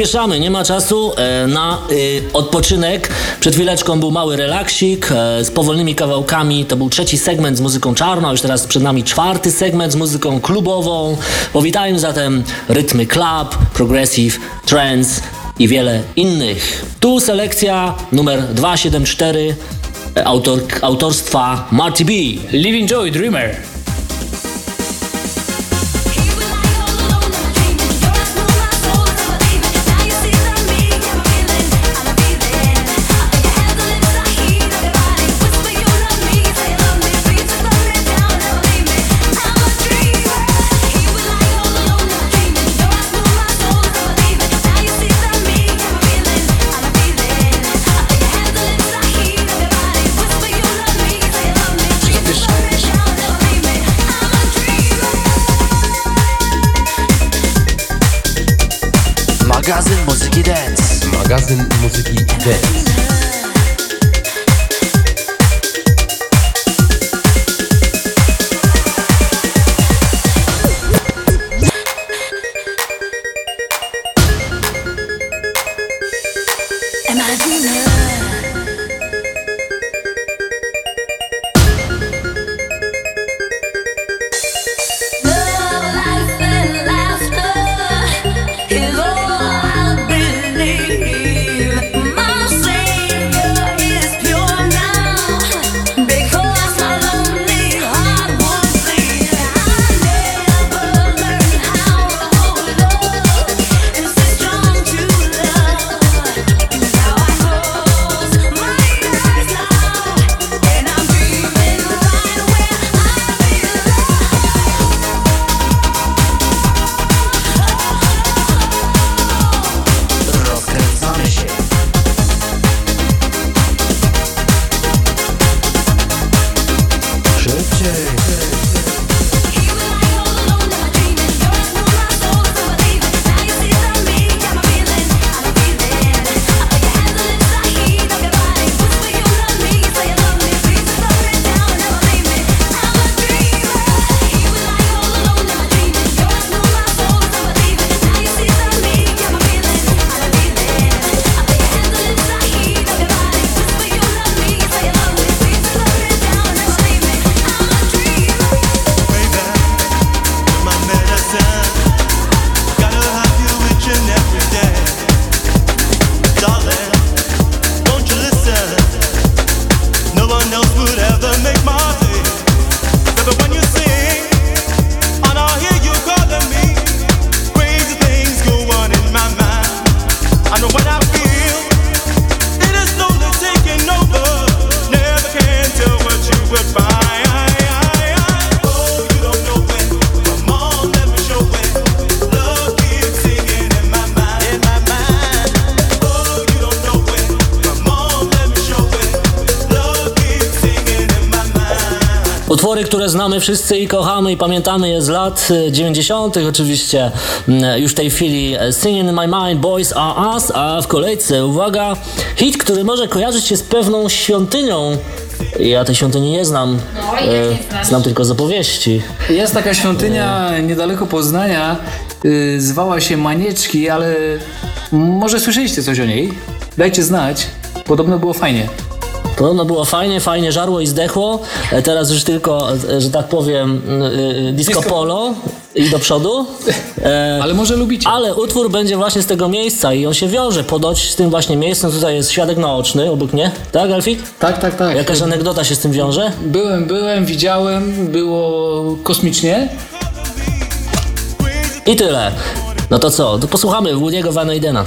Przyspieszamy, nie ma czasu e, na y, odpoczynek. Przed chwileczką był mały relaksik e, z powolnymi kawałkami. To był trzeci segment z muzyką czarną, już teraz przed nami czwarty segment z muzyką klubową. Powitajmy zatem rytmy club, progressive, trance i wiele innych. Tu selekcja numer 274 e, autor, autorstwa Marty B. Living Joy Dreamer. Dance. Magazyn muzyki znamy wszyscy i kochamy i pamiętamy je z lat e, 90. oczywiście. Mm, Już w tej chwili e, Singing in My Mind, Boys Are Us, a w kolejce, uwaga, hit, który może kojarzyć się z pewną świątynią. Ja tej świątyni nie znam. No, nie znasz? znam tylko z opowieści. Jest taka świątynia niedaleko Poznania, y, zwała się Manieczki, ale może słyszeliście coś o niej? Dajcie znać, podobno było fajnie. Podobno było fajnie, fajnie żarło i zdechło. E, Teraz już tylko, e, że tak powiem, e, disco polo i do przodu. Ale może lubicie. Ale utwór będzie właśnie z tego miejsca i on się wiąże podoć z tym właśnie miejscem. Tutaj jest świadek naoczny obok mnie. Tak, Alfik? Tak, tak, tak. Jakaś anegdota się z tym wiąże? Byłem, byłem, widziałem, było kosmicznie. I tyle. No to co? To posłuchamy Woody'ego Van Eidena.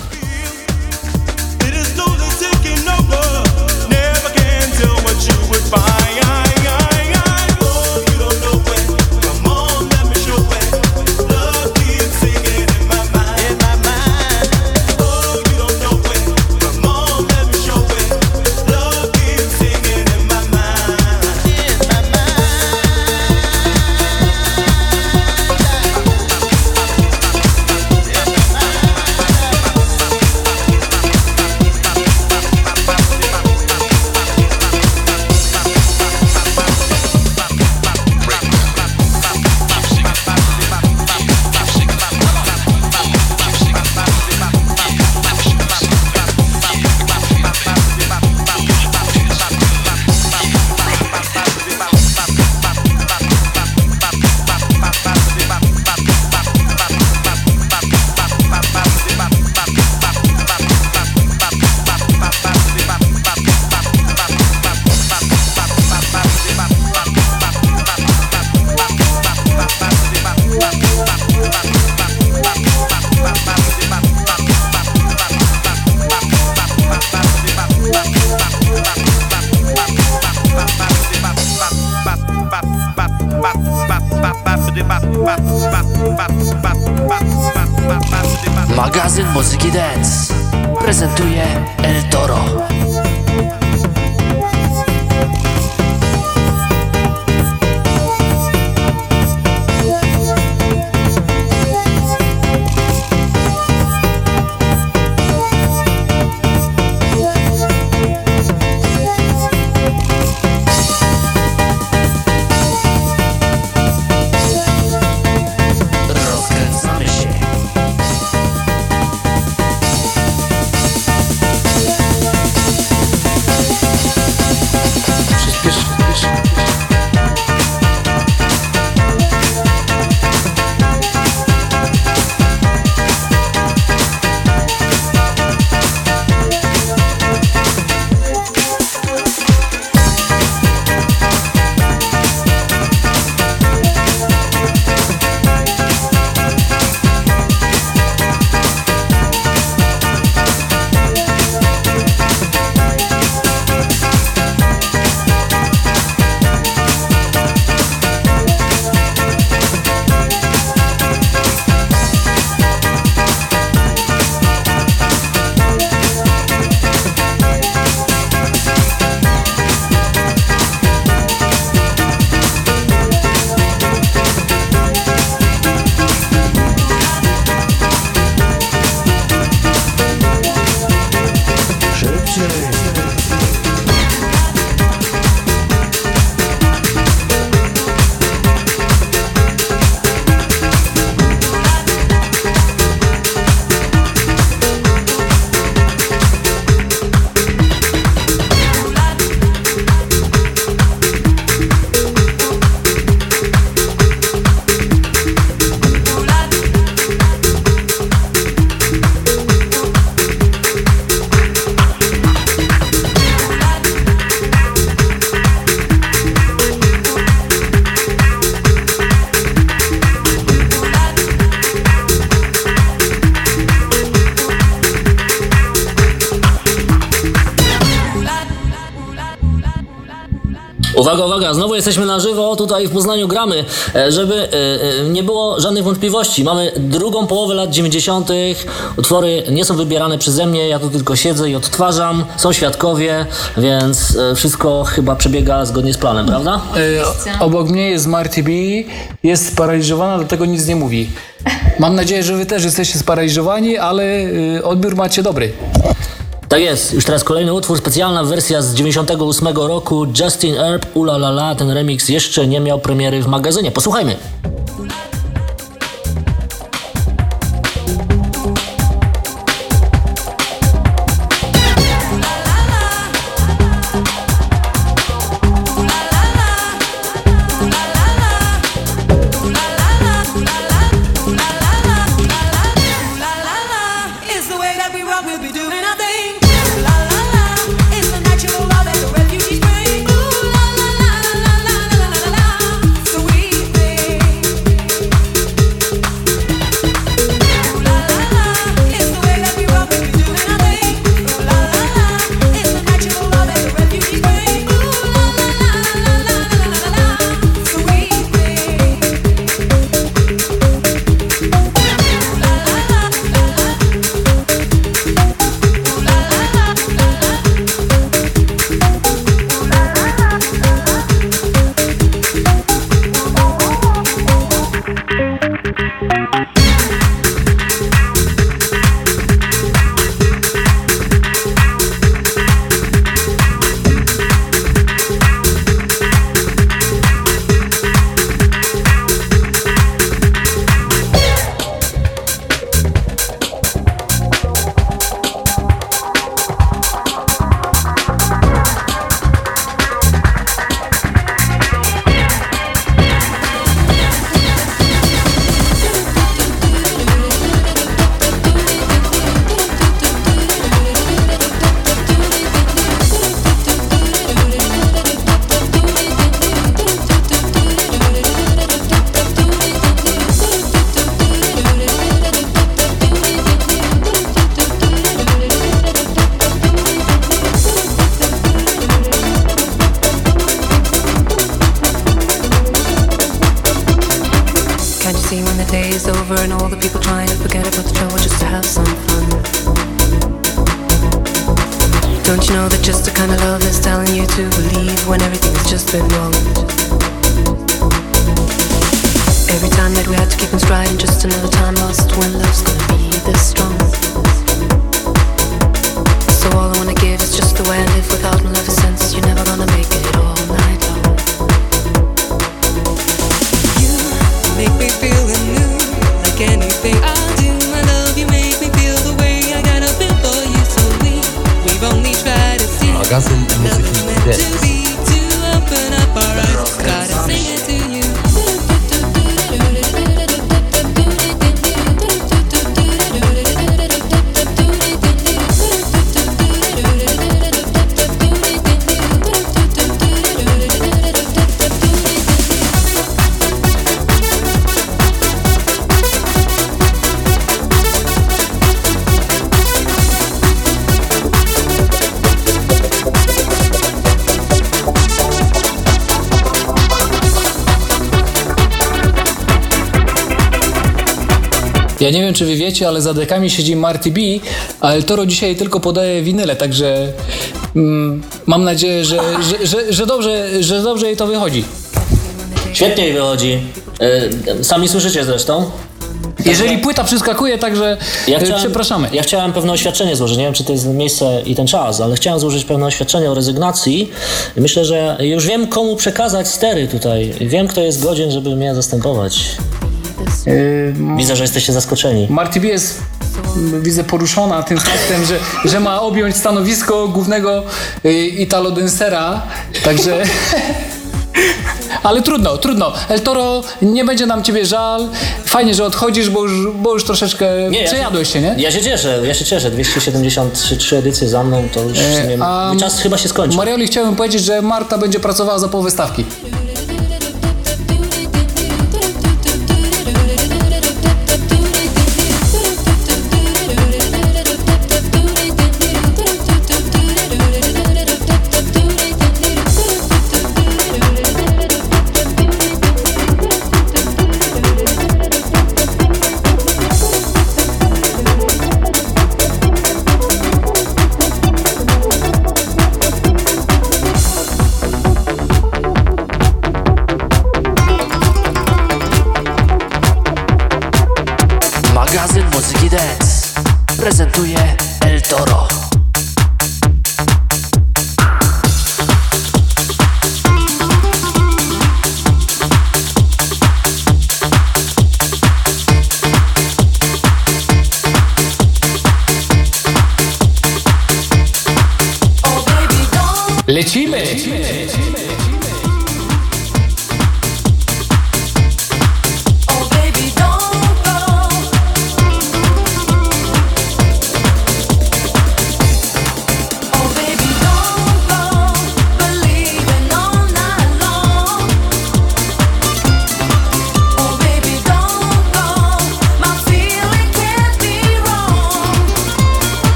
Uwaga, uwaga, znowu jesteśmy na żywo, tutaj w Poznaniu gramy, E, żeby e, e, nie było żadnych wątpliwości. Mamy drugą połowę lat 90. Utwory nie są wybierane przeze mnie, ja tu tylko siedzę i odtwarzam. Są świadkowie, więc wszystko chyba przebiega zgodnie z planem, prawda? E, obok mnie jest Marty B, jest sparaliżowana, dlatego nic nie mówi. Mam nadzieję, że wy też jesteście sparaliżowani, ale odbiór macie dobry. Tak jest, już teraz kolejny utwór, specjalna wersja z 98 roku, Justin Earp, Ula La La, ten remix jeszcze nie miał premiery w magazynie. Posłuchajmy. Ja nie wiem, czy wy wiecie, ale za dekami siedzi Marty B, a El Toro dzisiaj tylko podaje winyle, także mm, mam nadzieję, że, że, że, że, dobrze, że dobrze jej to wychodzi. Świetnie jej wychodzi. E, Sami słyszycie zresztą. Jeżeli płyta przeskakuje, także Ja e, chciałem, przepraszamy. Ja chciałem pewne oświadczenie złożyć. Nie wiem, czy to jest miejsce i ten czas, ale chciałem złożyć pewne oświadczenie o rezygnacji. Myślę, że już wiem, komu przekazać stery tutaj. Wiem, kto jest godzien, żeby mnie zastępować. Widzę, że jesteście zaskoczeni. Marty B jest, mm, widzę, poruszona tym faktem, że, że ma objąć stanowisko głównego y, Italo-dancera, także... Ale trudno, trudno. El Toro, nie będzie nam ciebie żal. Fajnie, że odchodzisz, bo już, bo już troszeczkę ja przejadłeś się, nie? Ja się cieszę, ja się cieszę. 273 edycje za mną, to już E, a mój czas chyba się skończy. Marioli chciałem powiedzieć, że Marta będzie pracowała za połowę stawki.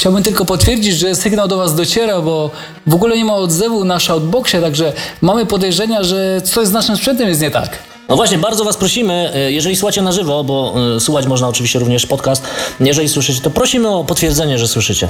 Chciałbym tylko potwierdzić, że sygnał do Was dociera, bo w ogóle nie ma odzewu na shoutboxie, także mamy podejrzenia, że coś z naszym sprzętem jest nie tak. No właśnie, bardzo Was prosimy, e, jeżeli słuchacie na żywo, bo e, słuchać można oczywiście również podcast, jeżeli słyszycie, to prosimy o potwierdzenie, że słyszycie.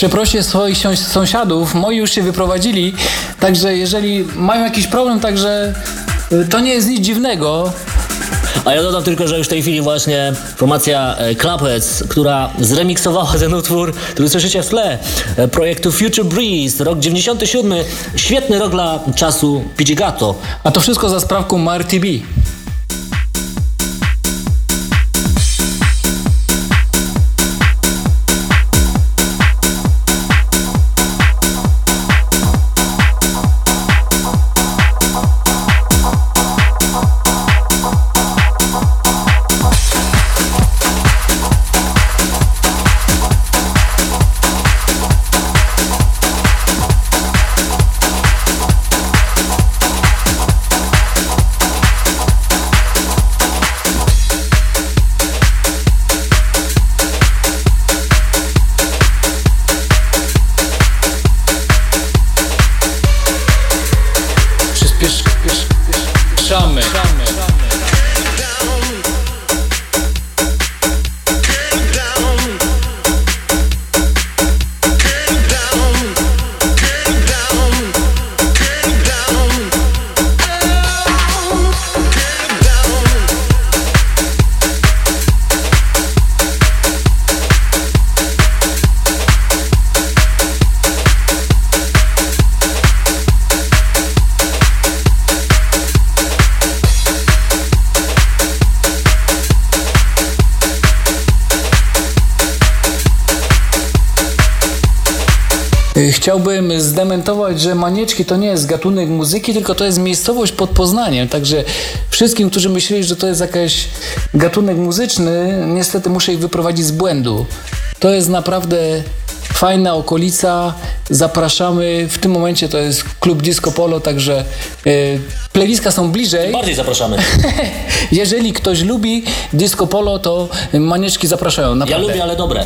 Przeproście swoich sąsiadów. Moi już się wyprowadzili, także jeżeli mają jakiś problem, także y, to nie jest nic dziwnego. A ja dodam tylko, że już w tej chwili właśnie formacja e, Clubheads, która zremiksowała ten utwór, który słyszycie w tle, e, projektu Future Breeze, rok 97, świetny rok dla czasu Pidgegato. A to wszystko za sprawką Marty B. Chciałbym zdementować, że Manieczki to nie jest gatunek muzyki, tylko to jest miejscowość pod Poznaniem. Także wszystkim, którzy myśleli, że to jest jakiś gatunek muzyczny, niestety muszę ich wyprowadzić z błędu. To jest naprawdę fajna okolica. Zapraszamy. W tym momencie to jest klub Disco Polo, także y, playliska są bliżej. Bardziej zapraszamy. Jeżeli ktoś lubi Disco Polo, to Manieczki zapraszają. Ja Naprawdę. lubię, ale dobre.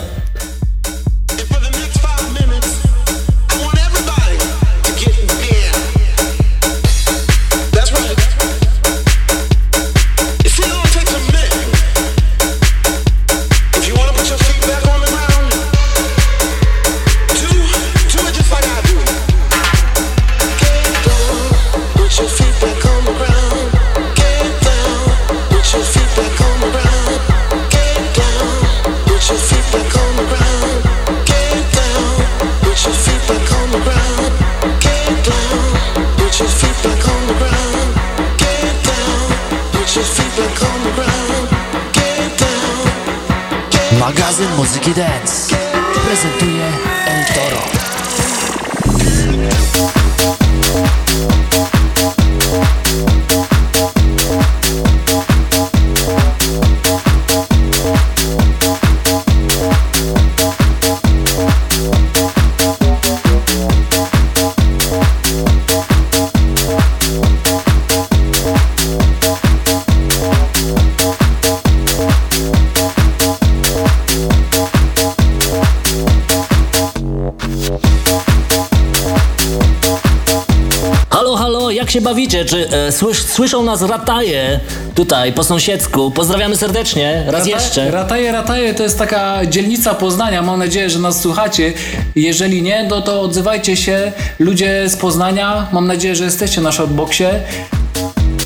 Czy e, słysz, słyszą nas rataje tutaj po sąsiedzku? Pozdrawiamy serdecznie, raz Rata- jeszcze. Rataje, Rataje to jest taka dzielnica Poznania. Mam nadzieję, że nas słuchacie. Jeżeli nie, no to odzywajcie się. Ludzie z Poznania, mam nadzieję, że jesteście na Shotboxie.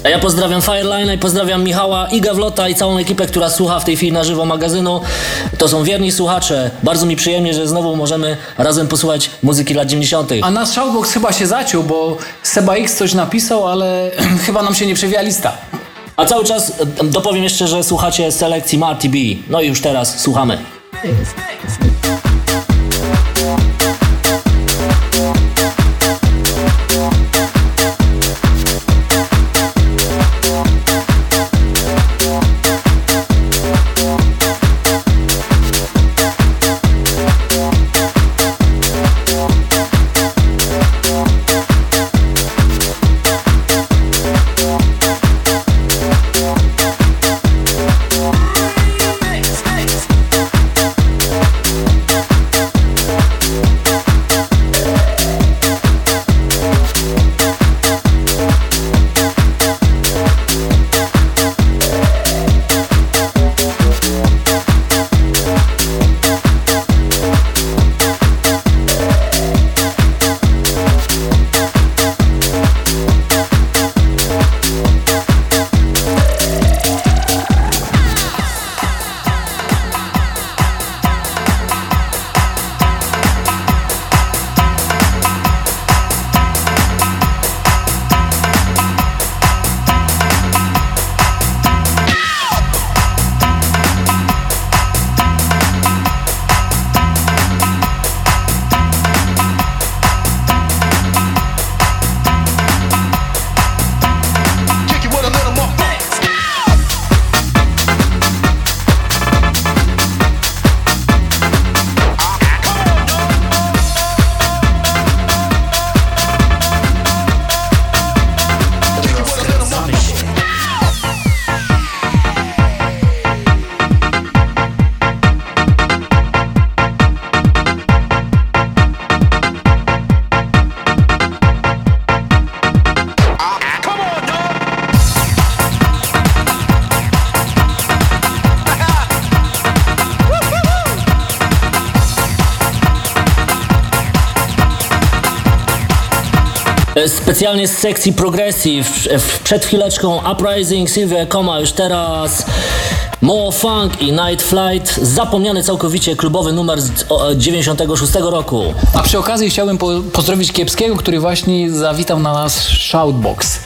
A ja pozdrawiam Fireline'a i pozdrawiam Michała i Gawlota i całą ekipę, która słucha w tej chwili na żywo magazynu. To są wierni słuchacze. Bardzo mi przyjemnie, że znowu możemy razem posłuchać muzyki lat 90. A nasz Shoutbox chyba się zaciął, bo Seba X coś napisał, ale chyba nam się nie przewija lista. A cały czas e, dopowiem jeszcze, że słuchacie selekcji Marty B. No i już teraz słuchamy. Specjalnie z sekcji Progressive. W- Przed chwileczką Uprising, Sylvia Koma, już teraz More Funk i Night Flight. Zapomniany całkowicie klubowy numer z o, e, 96 roku. A przy okazji chciałbym po pozdrowić Kiepskiego, który właśnie zawitał na nas Shoutbox.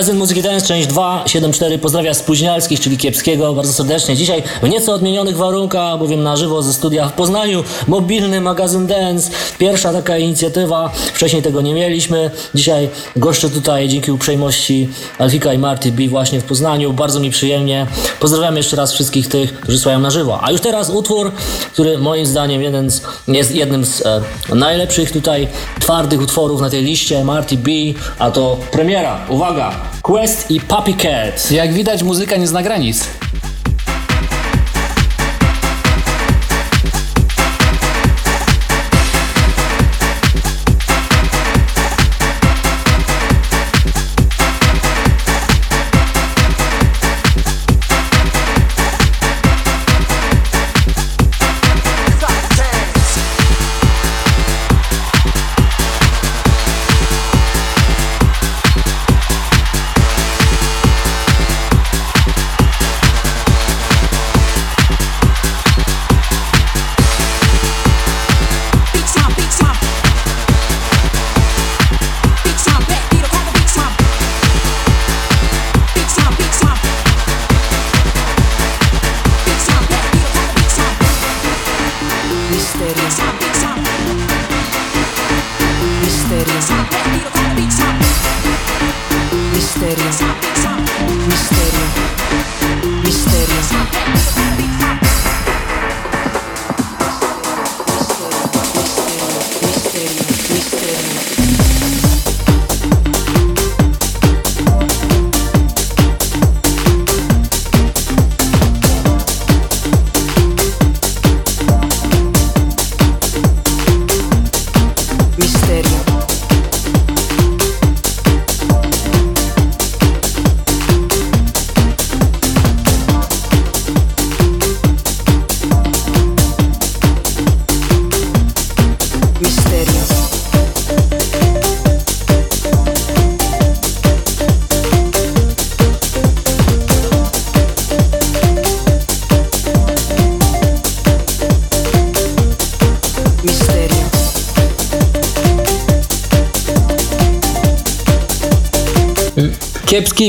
Magazyn Muzyki Dance, część 2, 7.4 pozdrawia spóźnialskich, czyli Kiepskiego, bardzo serdecznie. Dzisiaj w nieco odmienionych warunkach, bowiem na żywo ze studia w Poznaniu, mobilny magazyn Dance. Pierwsza taka inicjatywa, wcześniej tego nie mieliśmy. Dzisiaj goszczę tutaj dzięki uprzejmości Alfika i Marty B właśnie w Poznaniu. Bardzo mi przyjemnie. Pozdrawiam jeszcze raz wszystkich tych, którzy słuchają na żywo. A już teraz utwór, który moim zdaniem jeden z, jest jednym z e, najlepszych tutaj twardych utworów na tej liście Marty B, a to premiera. Uwaga! Quest i Puppy Cat. Jak widać, muzyka nie zna granic.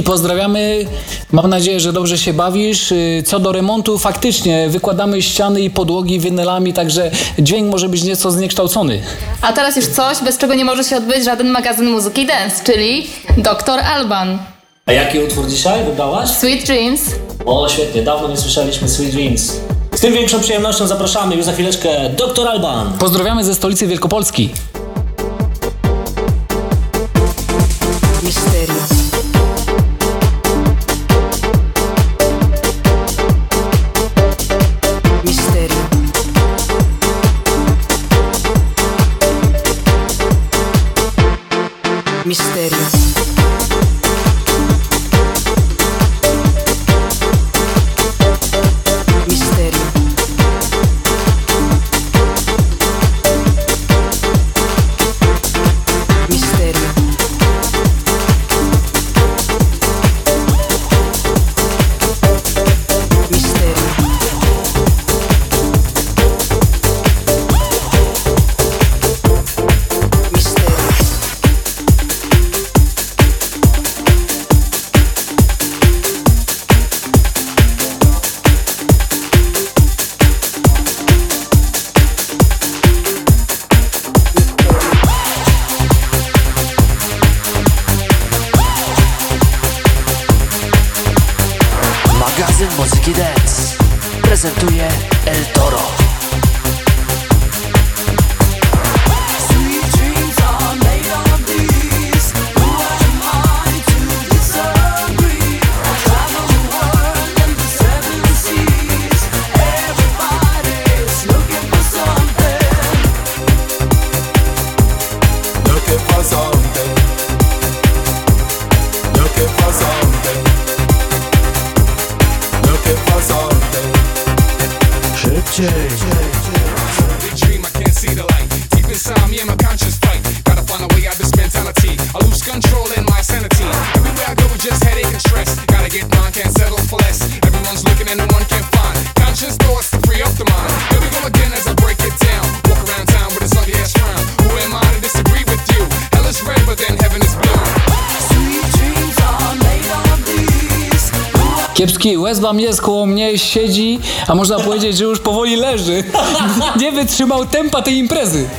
Kiepski, pozdrawiamy. Mam nadzieję, że dobrze się bawisz. Y, Co do remontu, faktycznie wykładamy ściany i podłogi winylami, także dźwięk może być nieco zniekształcony. A teraz już coś, bez czego nie może się odbyć żaden magazyn muzyki dance, czyli Dr. Alban. A jaki utwór dzisiaj wybrałaś? Sweet Dreams. O, świetnie, dawno nie słyszeliśmy Sweet Dreams. Z tym większą przyjemnością zapraszamy już za chwileczkę Dr. Alban. Pozdrawiamy ze stolicy Wielkopolski. Wam jest koło mnie, siedzi, a można powiedzieć, że już powoli leży. Nie wytrzymał tempa tej imprezy.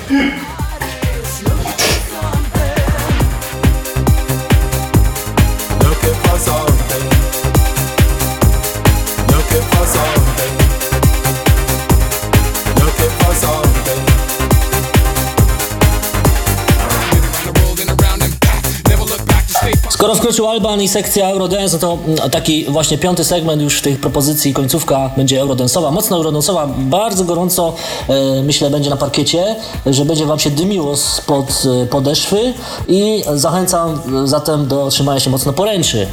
Wkroczył Alban i sekcja Eurodance, no to mm, taki właśnie piąty segment już w tej propozycji, końcówka będzie eurodance'owa, mocno eurodance'owa, bardzo gorąco e, myślę będzie na parkiecie, że będzie wam się dymiło spod e, podeszwy i zachęcam e, zatem do trzymania się mocno poręczy.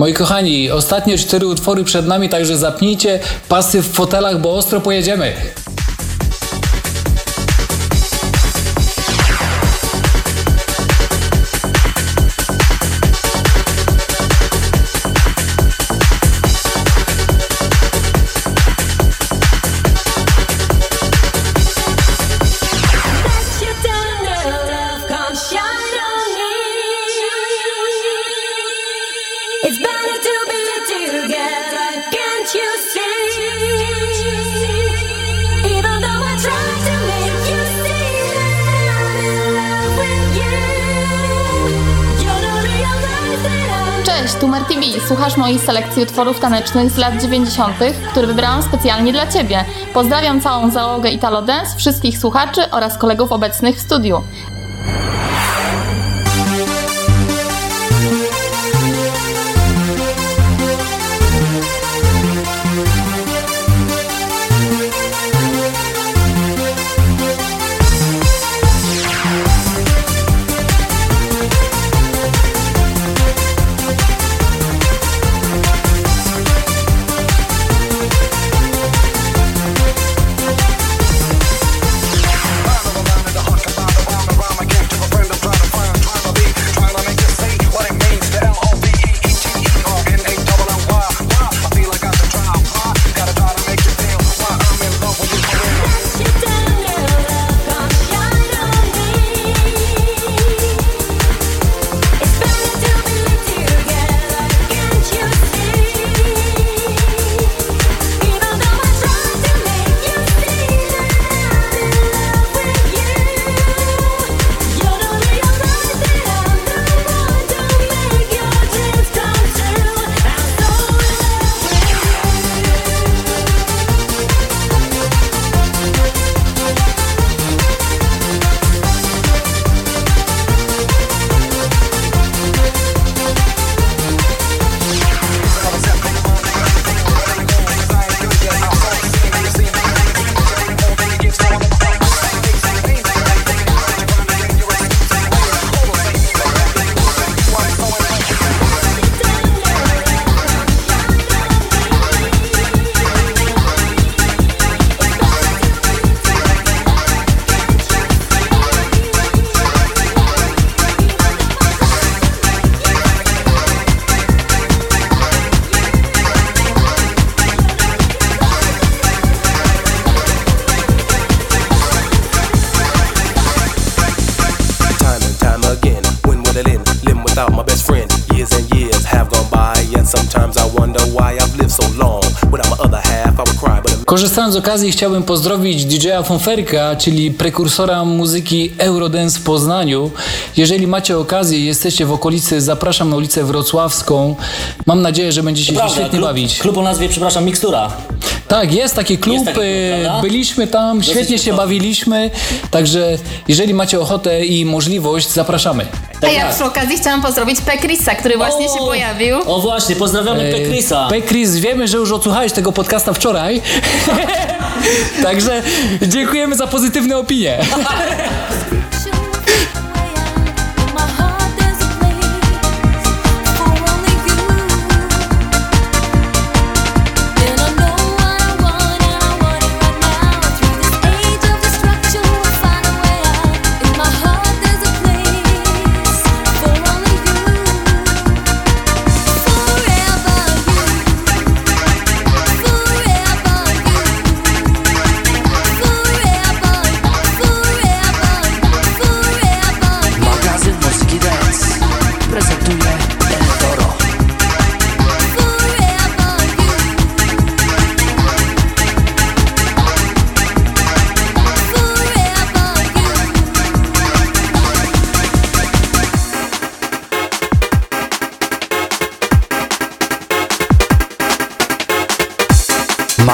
Moi kochani, ostatnie cztery utwory przed nami, także zapnijcie pasy w fotelach, bo ostro pojedziemy. Słuchasz mojej selekcji utworów tanecznych z lat 90., które wybrałam specjalnie dla Ciebie. Pozdrawiam całą załogę Italo Dance, wszystkich słuchaczy oraz kolegów obecnych w studiu. Korzystając z okazji chciałbym pozdrowić DJ-a Fonferka, czyli prekursora muzyki Eurodance w Poznaniu. Jeżeli macie okazję i jesteście w okolicy, zapraszam na ulicę Wrocławską. Mam nadzieję, że będziecie się świetnie klub, bawić. Klub o nazwie, przepraszam, Mikstura. Tak, jest taki klub, Jest taki klub, byliśmy tam, Dosyć świetnie się wysoki. bawiliśmy, także jeżeli macie ochotę i możliwość, zapraszamy. A ja przy okazji chciałam pozdrowić Pekrisa, który właśnie się pojawił. O właśnie, pozdrawiamy E, Pekrisa. Pekris, wiemy, że już odsłuchałeś tego podcasta wczoraj, także dziękujemy za pozytywne opinie.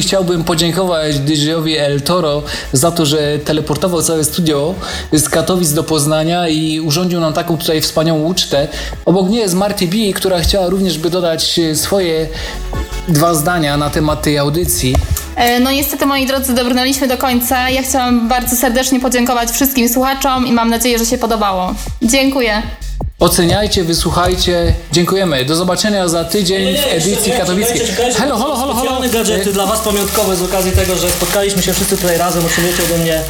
Chciałbym podziękować DJ-owi El Toro za to, że teleportował całe studio z Katowic do Poznania i urządził nam taką tutaj wspaniałą ucztę. Obok mnie jest Marty B, która chciała również by dodać swoje dwa zdania na temat tej audycji. E, No niestety, moi drodzy, dobrnęliśmy do końca. Ja chciałam bardzo serdecznie podziękować wszystkim słuchaczom i mam nadzieję, że się podobało. Dziękuję. Oceniajcie, wysłuchajcie. Dziękujemy. Do zobaczenia za tydzień w edycji katowickiej. Halo, halo, halo. Specjalne gadżety dla Was pamiątkowe z okazji tego, że spotkaliśmy się wszyscy tutaj razem. Otrzymujecie ode mnie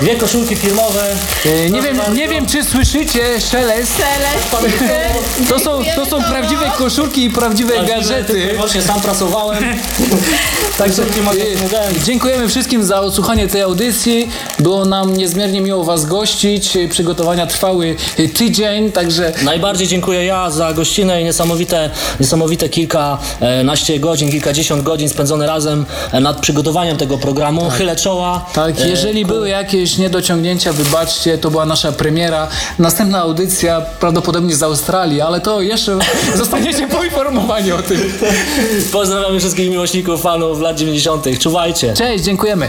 dwie koszulki firmowe. E, Nie wiem, nie wiem, czy słyszycie szelest. To są, to są prawdziwe koszulki i prawdziwe gadżety. Właśnie sam pracowałem. Także e, dziękujemy wszystkim za odsłuchanie tej audycji. Było nam niezmiernie miło Was gościć. E, Przygotowania trwały e, tydzień, także Najbardziej dziękuję ja za gościnę i niesamowite, niesamowite kilkanaście godzin, kilkadziesiąt godzin spędzone razem e, nad przygotowaniem tego programu. Chylę czoła. Tak, E, jeżeli były jakieś niedociągnięcia, wybaczcie, to była nasza premiera. Następna audycja prawdopodobnie z Australii, ale to jeszcze zostaniecie poinformowani o tym. Pozdrawiamy wszystkich miłośników, fanów lat 90. Czuwajcie. Cześć, dziękujemy.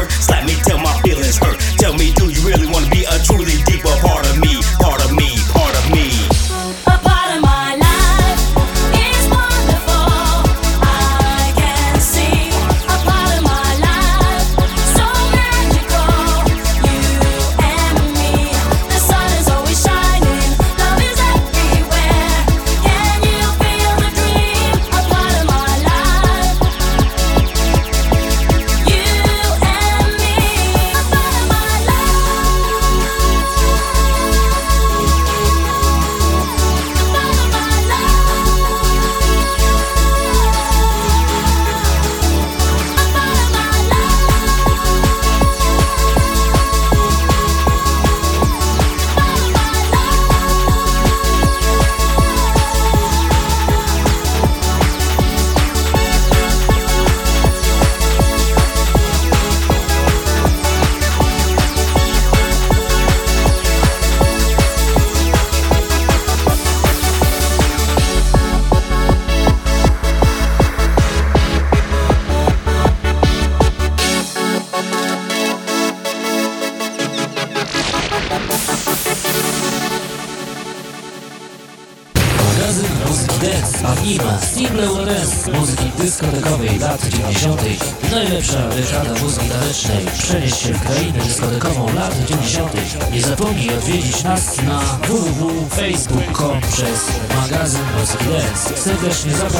Serdecznie zapraszamy.